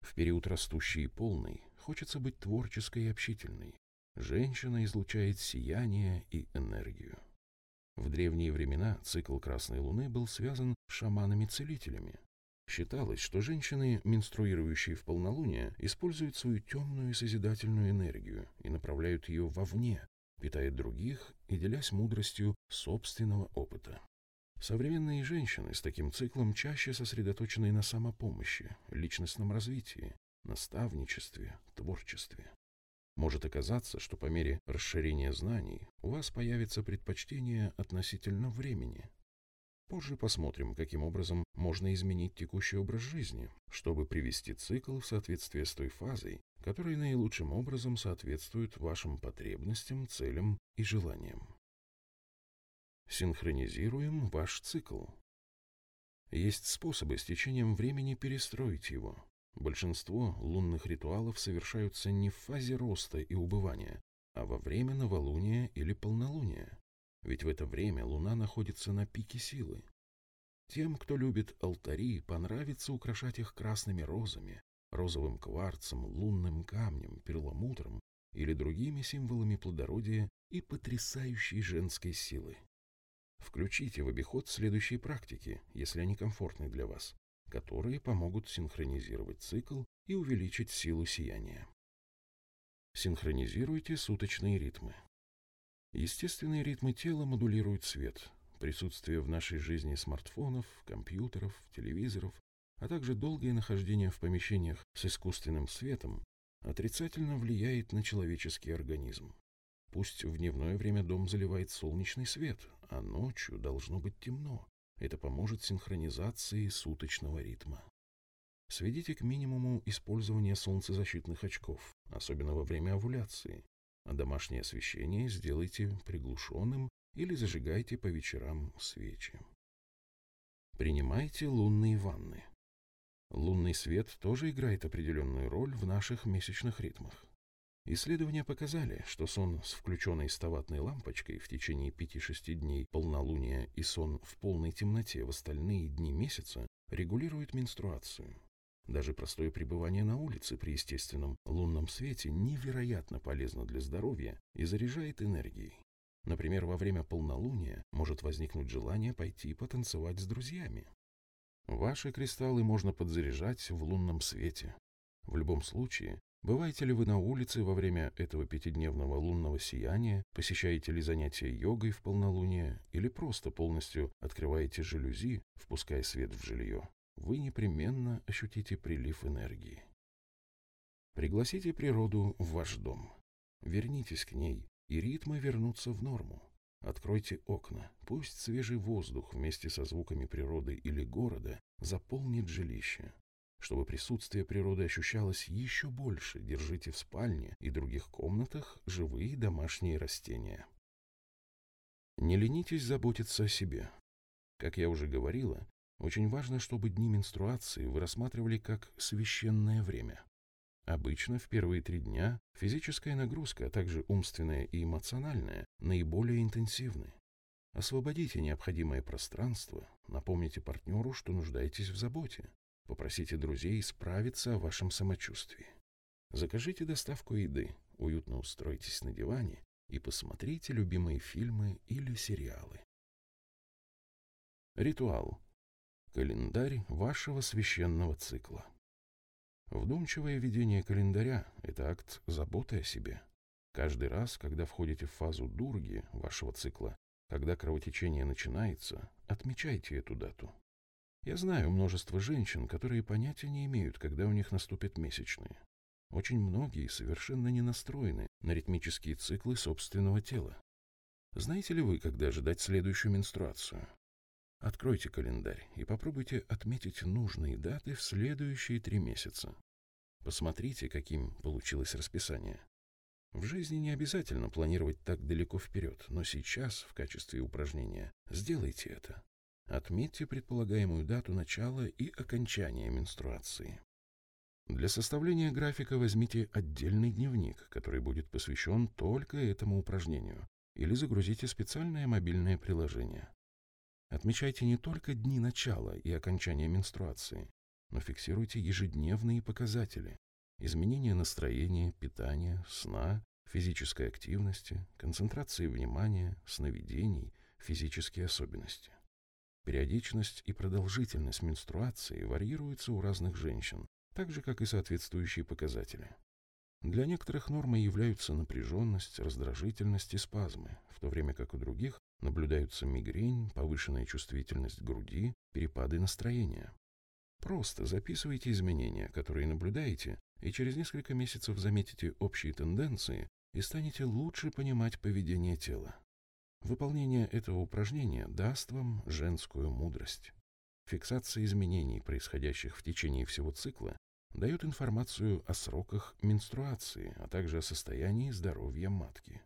В период растущей и полной хочется быть творческой и общительной. Женщина излучает сияние и энергию. В древние времена цикл Красной Луны был связан с шаманами-целителями. Считалось, что женщины, менструирующие в полнолуние, используют свою темную и созидательную энергию и направляют ее вовне, питая других и делясь мудростью собственного опыта. Современные женщины с таким циклом чаще сосредоточены на самопомощи, личностном развитии, наставничестве, творчестве. Может оказаться, что по мере расширения знаний у вас появится предпочтение относительно времени. Позже посмотрим, каким образом можно изменить текущий образ жизни, чтобы привести цикл в соответствие с той фазой, которая наилучшим образом соответствует вашим потребностям, целям и желаниям. Синхронизируем ваш цикл. Есть способы с течением времени перестроить его, Большинство лунных ритуалов совершаются не в фазе роста и убывания, а во время новолуния или полнолуния. Ведь в это время Луна находится на пике силы. Тем, кто любит алтари, понравится украшать их красными розами, розовым кварцем, лунным камнем, перламутром или другими символами плодородия и потрясающей женской силы. Включите в обиход следующие практики, если они комфортны для вас которые помогут синхронизировать цикл и увеличить силу сияния. Синхронизируйте суточные ритмы. Естественные ритмы тела модулируют свет. Присутствие в нашей жизни смартфонов, компьютеров, телевизоров, а также долгое нахождение в помещениях с искусственным светом отрицательно влияет на человеческий организм. Пусть в дневное время дом заливает солнечный свет, а ночью должно быть темно. Это поможет синхронизации суточного ритма. Сведите к минимуму использование солнцезащитных очков, особенно во время овуляции, а домашнее освещение сделайте приглушенным или зажигайте по вечерам свечи. Принимайте лунные ванны. Лунный свет тоже играет определенную роль в наших месячных ритмах. Исследования показали, что сон с включенной ставатной лампочкой в течение 5-6 дней полнолуния и сон в полной темноте в остальные дни месяца регулирует менструацию. Даже простое пребывание на улице при естественном лунном свете невероятно полезно для здоровья и заряжает энергией. Например, во время полнолуния может возникнуть желание пойти потанцевать с друзьями. Ваши кристаллы можно подзаряжать в лунном свете. В любом случае, Бываете ли вы на улице во время этого пятидневного лунного сияния, посещаете ли занятия йогой в полнолуние или просто полностью открываете жалюзи, впуская свет в жилье, вы непременно ощутите прилив энергии. Пригласите природу в ваш дом. Вернитесь к ней, и ритмы вернутся в норму. Откройте окна, пусть свежий воздух вместе со звуками природы или города заполнит жилище. Чтобы присутствие природы ощущалось еще больше, держите в спальне и других комнатах живые домашние растения. Не ленитесь заботиться о себе. Как я уже говорила, очень важно, чтобы дни менструации вы рассматривали как священное время. Обычно в первые три дня физическая нагрузка, а также умственная и эмоциональная, наиболее интенсивны. Освободите необходимое пространство, напомните партнеру, что нуждаетесь в заботе. Попросите друзей справиться о вашем самочувствии. Закажите доставку еды, уютно устройтесь на диване и посмотрите любимые фильмы или сериалы. Ритуал. Календарь вашего священного цикла. Вдумчивое ведение календаря – это акт заботы о себе. Каждый раз, когда входите в фазу дурги вашего цикла, когда кровотечение начинается, отмечайте эту дату. Я знаю множество женщин, которые понятия не имеют, когда у них наступят месячные. Очень многие совершенно не настроены на ритмические циклы собственного тела. Знаете ли вы, когда ожидать следующую менструацию? Откройте календарь и попробуйте отметить нужные даты в следующие три месяца. Посмотрите, каким получилось расписание. В жизни не обязательно планировать так далеко вперед, но сейчас, в качестве упражнения, сделайте это. Отметьте предполагаемую дату начала и окончания менструации. Для составления графика возьмите отдельный дневник, который будет посвящен только этому упражнению, или загрузите специальное мобильное приложение. Отмечайте не только дни начала и окончания менструации, но фиксируйте ежедневные показатели, изменения настроения, питания, сна, физической активности, концентрации внимания, сновидений, физические особенности. Периодичность и продолжительность менструации варьируются у разных женщин, так же, как и соответствующие показатели. Для некоторых нормой являются напряженность, раздражительность и спазмы, в то время как у других наблюдаются мигрень, повышенная чувствительность груди, перепады настроения. Просто записывайте изменения, которые наблюдаете, и через несколько месяцев заметите общие тенденции и станете лучше понимать поведение тела. Выполнение этого упражнения даст вам женскую мудрость. Фиксация изменений, происходящих в течение всего цикла, дает информацию о сроках менструации, а также о состоянии здоровья матки.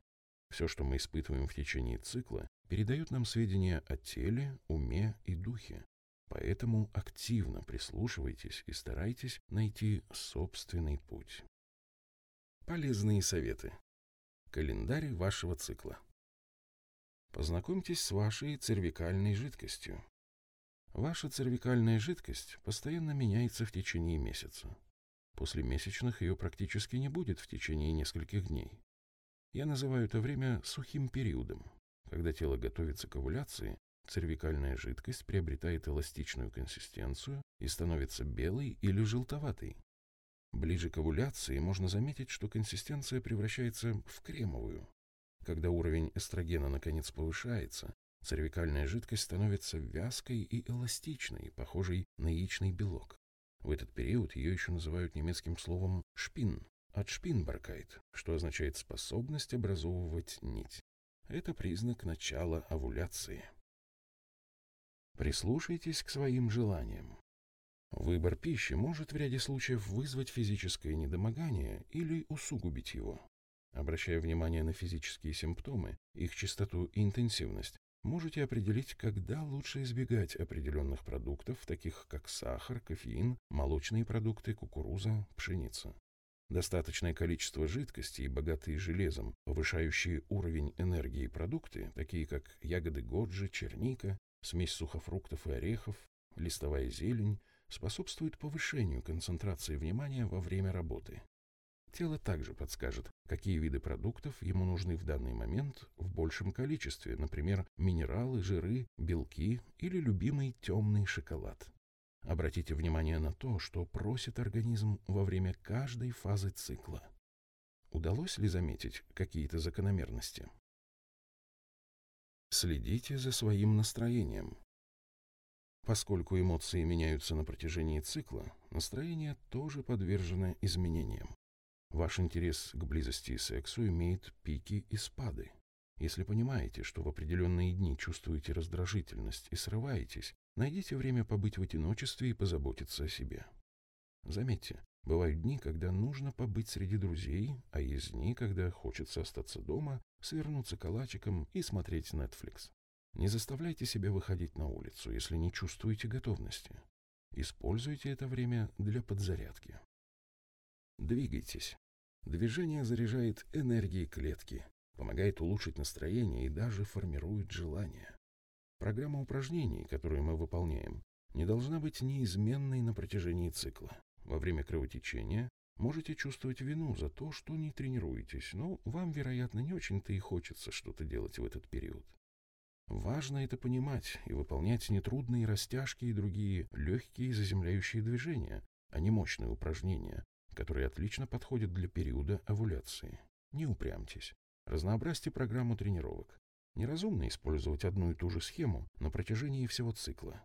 Все, что мы испытываем в течение цикла, передает нам сведения о теле, уме и духе. Поэтому активно прислушивайтесь и старайтесь найти собственный путь. Полезные советы. Календарь вашего цикла. Познакомьтесь с вашей цервикальной жидкостью. Ваша цервикальная жидкость постоянно меняется в течение месяца. После месячных ее практически не будет в течение нескольких дней. Я называю это время сухим периодом. Когда тело готовится к овуляции, цервикальная жидкость приобретает эластичную консистенцию и становится белой или желтоватой. Ближе к овуляции можно заметить, что консистенция превращается в кремовую. Когда уровень эстрогена наконец повышается, Цервикальная жидкость становится вязкой и эластичной, похожей на яичный белок. В этот период ее еще называют немецким словом «шпин», от «шпинбаркайт», что означает способность образовывать нить. Это признак начала овуляции. Прислушайтесь к своим желаниям. Выбор пищи может в ряде случаев вызвать физическое недомогание или усугубить его. Обращая внимание на физические симптомы, их частоту и интенсивность, можете определить, когда лучше избегать определенных продуктов, таких как сахар, кофеин, молочные продукты, кукуруза, пшеница. Достаточное количество жидкости и богатые железом, повышающие уровень энергии продукты, такие как ягоды годжи, черника, смесь сухофруктов и орехов, листовая зелень, способствуют повышению концентрации внимания во время работы. Тело также подскажет, какие виды продуктов ему нужны в данный момент в большем количестве, например, минералы, жиры, белки или любимый темный шоколад. Обратите внимание на то, что просит организм во время каждой фазы цикла. Удалось ли заметить какие-то закономерности? Следите за своим настроением. Поскольку эмоции меняются на протяжении цикла, настроение тоже подвержено изменениям. Ваш интерес к близости и сексу имеет пики и спады. Если понимаете, что в определенные дни чувствуете раздражительность и срываетесь, найдите время побыть в одиночестве и позаботиться о себе. Заметьте, бывают дни, когда нужно побыть среди друзей, а есть дни, когда хочется остаться дома, свернуться калачиком и смотреть Netflix. Не заставляйте себя выходить на улицу, если не чувствуете готовности. Используйте это время для подзарядки. Двигайтесь. Движение заряжает энергией клетки, помогает улучшить настроение и даже формирует желание. Программа упражнений, которую мы выполняем, не должна быть неизменной на протяжении цикла. Во время кровотечения можете чувствовать вину за то, что не тренируетесь, но вам, вероятно, не очень-то и хочется что-то делать в этот период. Важно это понимать и выполнять нетрудные растяжки и другие легкие заземляющие движения, а не мощные упражнения, которые отлично подходят для периода овуляции. Не упрямьтесь. Разнообразьте программу тренировок. Неразумно использовать одну и ту же схему на протяжении всего цикла.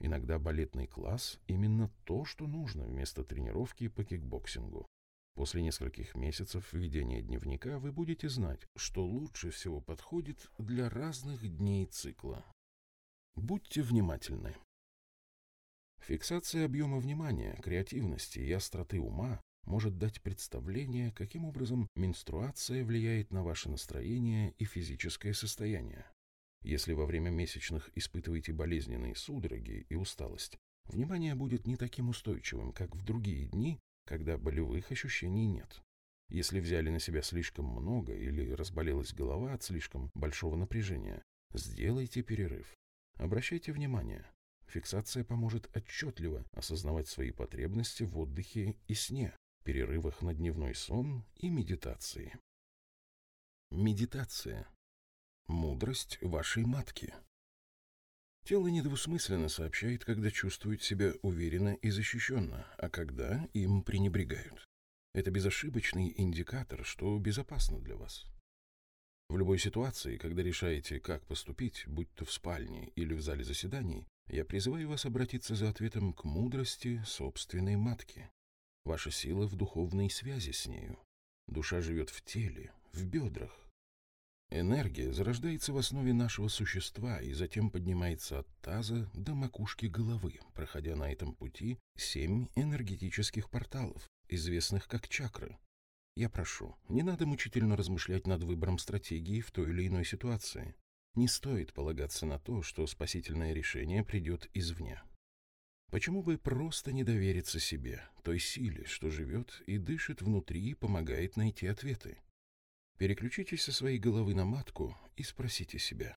Иногда балетный класс – именно то, что нужно вместо тренировки по кикбоксингу. После нескольких месяцев ведения дневника вы будете знать, что лучше всего подходит для разных дней цикла. Будьте внимательны. Фиксация объема внимания, креативности и остроты ума может дать представление, каким образом менструация влияет на ваше настроение и физическое состояние. Если во время месячных испытываете болезненные судороги и усталость, внимание будет не таким устойчивым, как в другие дни, когда болевых ощущений нет. Если взяли на себя слишком много или разболелась голова от слишком большого напряжения, сделайте перерыв. Обращайте внимание. Фиксация поможет отчетливо осознавать свои потребности в отдыхе и сне, перерывах на дневной сон и медитации. Медитация. Мудрость вашей матки. Тело недвусмысленно сообщает, когда чувствует себя уверенно и защищенно, а когда им пренебрегают. Это безошибочный индикатор, что безопасно для вас. В любой ситуации, когда решаете, как поступить, будь то в спальне или в зале заседаний, я призываю вас обратиться за ответом к мудрости собственной матки. Ваша сила в духовной связи с нею. Душа живет в теле, в бедрах. Энергия зарождается в основе нашего существа и затем поднимается от таза до макушки головы, проходя на этом пути семь энергетических порталов, известных как чакры. Я прошу, не надо мучительно размышлять над выбором стратегии в той или иной ситуации. Не стоит полагаться на то, что спасительное решение придет извне. Почему бы просто не довериться себе, той силе, что живет и дышит внутри и помогает найти ответы? Переключитесь со своей головы на матку и спросите себя,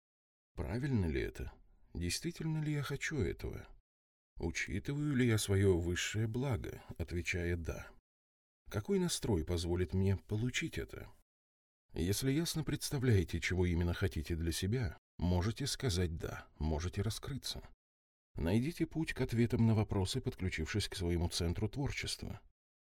правильно ли это? Действительно ли я хочу этого? Учитываю ли я свое высшее благо, отвечая «да»? Какой настрой позволит мне получить это? Если ясно представляете, чего именно хотите для себя, можете сказать «да», можете раскрыться. Найдите путь к ответам на вопросы, подключившись к своему центру творчества.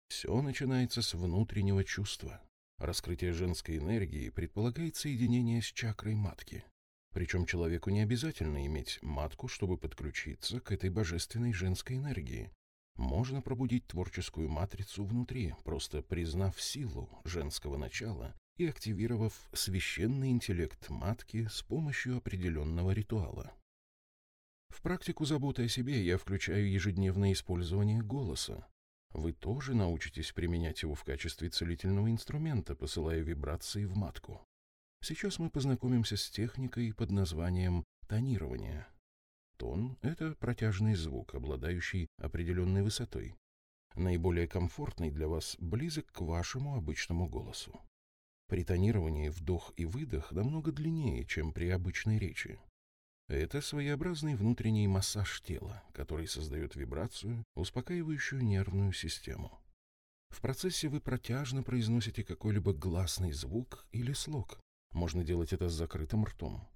Все начинается с внутреннего чувства. Раскрытие женской энергии предполагает соединение с чакрой матки. Причем человеку не обязательно иметь матку, чтобы подключиться к этой божественной женской энергии. Можно пробудить творческую матрицу внутри, просто признав силу женского начала и активировав священный интеллект матки с помощью определенного ритуала. В практику заботы о себе я включаю ежедневное использование голоса. Вы тоже научитесь применять его в качестве целительного инструмента, посылая вибрации в матку. Сейчас мы познакомимся с техникой под названием тонирование. Тон — это протяжный звук, обладающий определенной высотой. Наиболее комфортный для вас близок к вашему обычному голосу. При тонировании вдох и выдох намного длиннее, чем при обычной речи. Это своеобразный внутренний массаж тела, который создает вибрацию, успокаивающую нервную систему. В процессе вы протяжно произносите какой-либо гласный звук или слог. Можно делать это с закрытым ртом.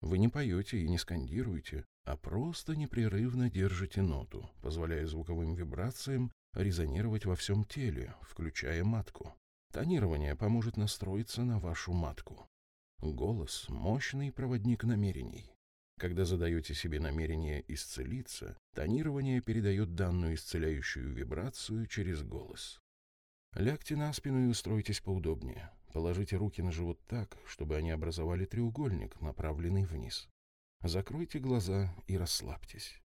Вы не поете и не скандируете, а просто непрерывно держите ноту, позволяя звуковым вибрациям резонировать во всем теле, включая матку. Тонирование поможет настроиться на вашу матку. Голос – мощный проводник намерений. Когда задаете себе намерение исцелиться, тонирование передает данную исцеляющую вибрацию через голос. Лягте на спину и устройтесь поудобнее. Положите руки на живот так, чтобы они образовали треугольник, направленный вниз. Закройте глаза и расслабьтесь.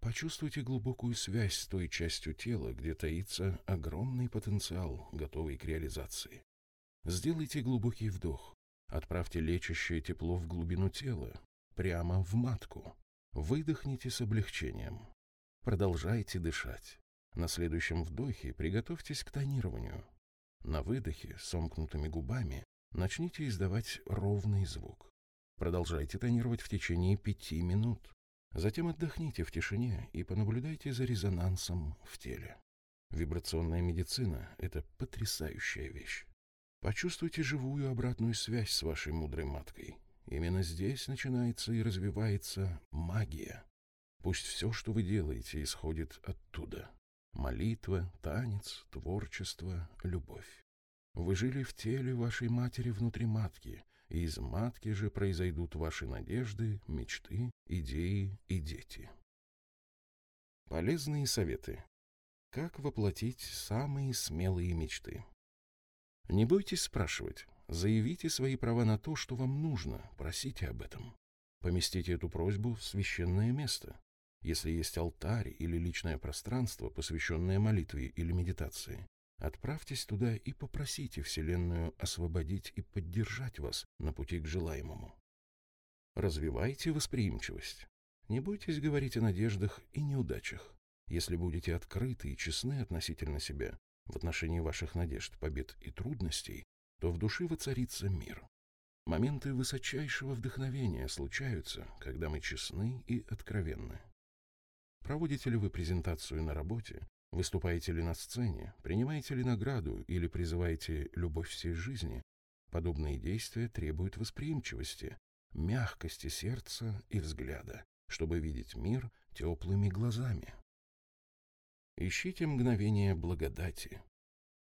Почувствуйте глубокую связь с той частью тела, где таится огромный потенциал, готовый к реализации. Сделайте глубокий вдох. Отправьте лечащее тепло в глубину тела, прямо в матку. Выдохните с облегчением. Продолжайте дышать. На следующем вдохе приготовьтесь к тонированию. На выдохе, сомкнутыми губами, начните издавать ровный звук. Продолжайте тонировать в течение пяти минут. Затем отдохните в тишине и понаблюдайте за резонансом в теле. Вибрационная медицина – это потрясающая вещь. Почувствуйте живую обратную связь с вашей мудрой маткой. Именно здесь начинается и развивается магия. Пусть все, что вы делаете, исходит оттуда. Молитва, танец, творчество, любовь. Вы жили в теле вашей матери внутри матки, и из матки же произойдут ваши надежды, мечты, идеи и дети. Полезные советы. Как воплотить самые смелые мечты? Не бойтесь спрашивать. Заявите свои права на то, что вам нужно, просите об этом. Поместите эту просьбу в священное место. Если есть алтарь или личное пространство, посвященное молитве или медитации, отправьтесь туда и попросите Вселенную освободить и поддержать вас на пути к желаемому. Развивайте восприимчивость. Не бойтесь говорить о надеждах и неудачах. Если будете открыты и честны относительно себя в отношении ваших надежд, побед и трудностей, то в душе воцарится мир. Моменты высочайшего вдохновения случаются, когда мы честны и откровенны. Проводите ли вы презентацию на работе, выступаете ли на сцене, принимаете ли награду или призываете любовь всей жизни, подобные действия требуют восприимчивости, мягкости сердца и взгляда, чтобы видеть мир теплыми глазами. Ищите мгновение благодати.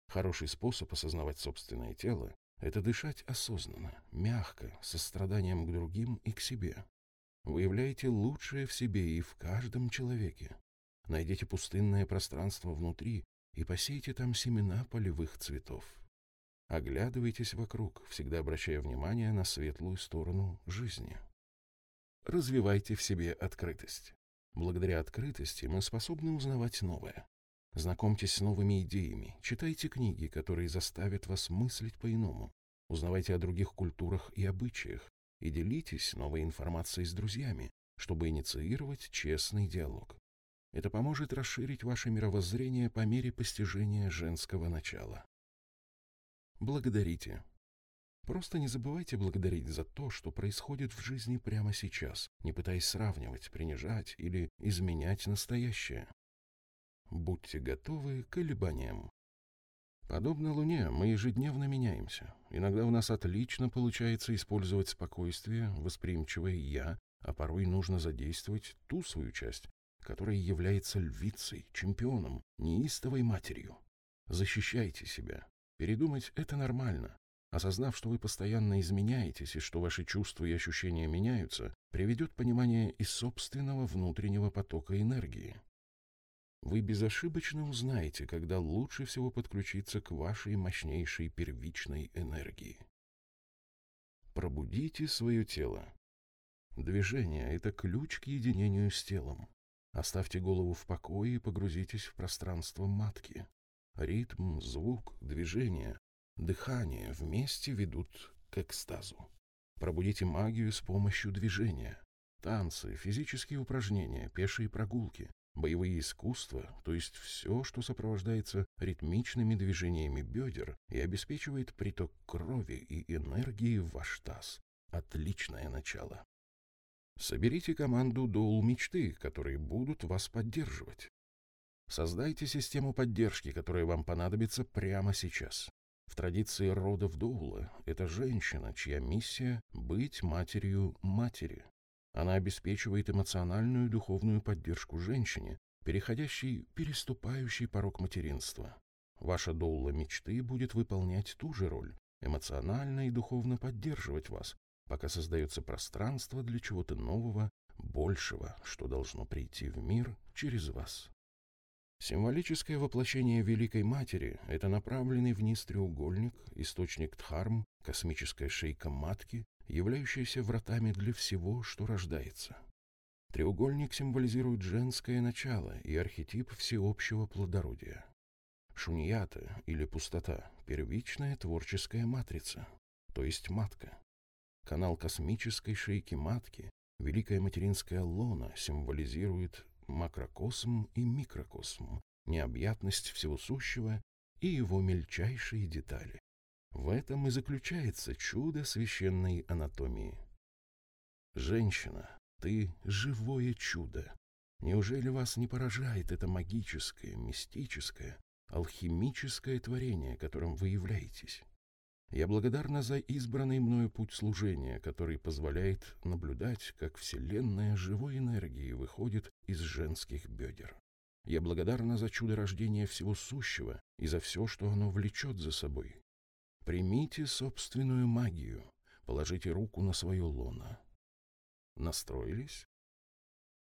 Хороший способ осознавать собственное тело – это дышать осознанно, мягко, со страданием к другим и к себе. Выявляйте лучшее в себе и в каждом человеке. Найдите пустынное пространство внутри и посейте там семена полевых цветов. Оглядывайтесь вокруг, всегда обращая внимание на светлую сторону жизни. Развивайте в себе открытость. Благодаря открытости мы способны узнавать новое. Знакомьтесь с новыми идеями, читайте книги, которые заставят вас мыслить по-иному. Узнавайте о других культурах и обычаях и делитесь новой информацией с друзьями, чтобы инициировать честный диалог. Это поможет расширить ваше мировоззрение по мере постижения женского начала. Благодарите. Просто не забывайте благодарить за то, что происходит в жизни прямо сейчас, не пытаясь сравнивать, принижать или изменять настоящее. Будьте готовы к колебаниям. Подобно Луне, мы ежедневно меняемся. Иногда у нас отлично получается использовать спокойствие, восприимчивое «я», а порой нужно задействовать ту свою часть, которая является львицей, чемпионом, неистовой матерью. Защищайте себя. Передумать — это нормально. Осознав, что вы постоянно изменяетесь и что ваши чувства и ощущения меняются, приведет понимание и собственного внутреннего потока энергии. Вы безошибочно узнаете, когда лучше всего подключиться к вашей мощнейшей первичной энергии. Пробудите свое тело. Движение — это ключ к единению с телом. Оставьте голову в покое и погрузитесь в пространство матки. Ритм, звук, движение, дыхание вместе ведут к экстазу. Пробудите магию с помощью движения. Танцы, физические упражнения, пешие прогулки, боевые искусства, то есть все, что сопровождается ритмичными движениями бедер и обеспечивает приток крови и энергии в ваш таз. Отличное начало. Соберите команду доул мечты, которые будут вас поддерживать. Создайте систему поддержки, которая вам понадобится прямо сейчас. В традиции родов Доула это женщина, чья миссия – быть матерью матери. Она обеспечивает эмоциональную и духовную поддержку женщине, переходящей, переступающей порог материнства. Ваша доула мечты будет выполнять ту же роль, эмоционально и духовно поддерживать вас, пока создается пространство для чего-то нового, большего, что должно прийти в мир через вас. Символическое воплощение Великой Матери – это направленный вниз треугольник, источник Дхарм, космическая шейка Матки, являющаяся вратами для всего, что рождается. Треугольник символизирует женское начало и архетип всеобщего плодородия. Шуньята или пустота – первичная творческая матрица, то есть матка. Канал космической шейки матки, великая материнская лона символизирует макрокосм и микрокосм, необъятность всего сущего и его мельчайшие детали. В этом и заключается чудо священной анатомии. Женщина, ты живое чудо. Неужели вас не поражает это магическое, мистическое, алхимическое творение, которым вы являетесь? Я благодарна за избранный мною путь служения, который позволяет наблюдать, как Вселенная живой энергии выходит из женских бедер. Я благодарна за чудо рождения всего сущего и за все, что оно влечет за собой. Примите собственную магию, положите руку на свое лоно. Настроились?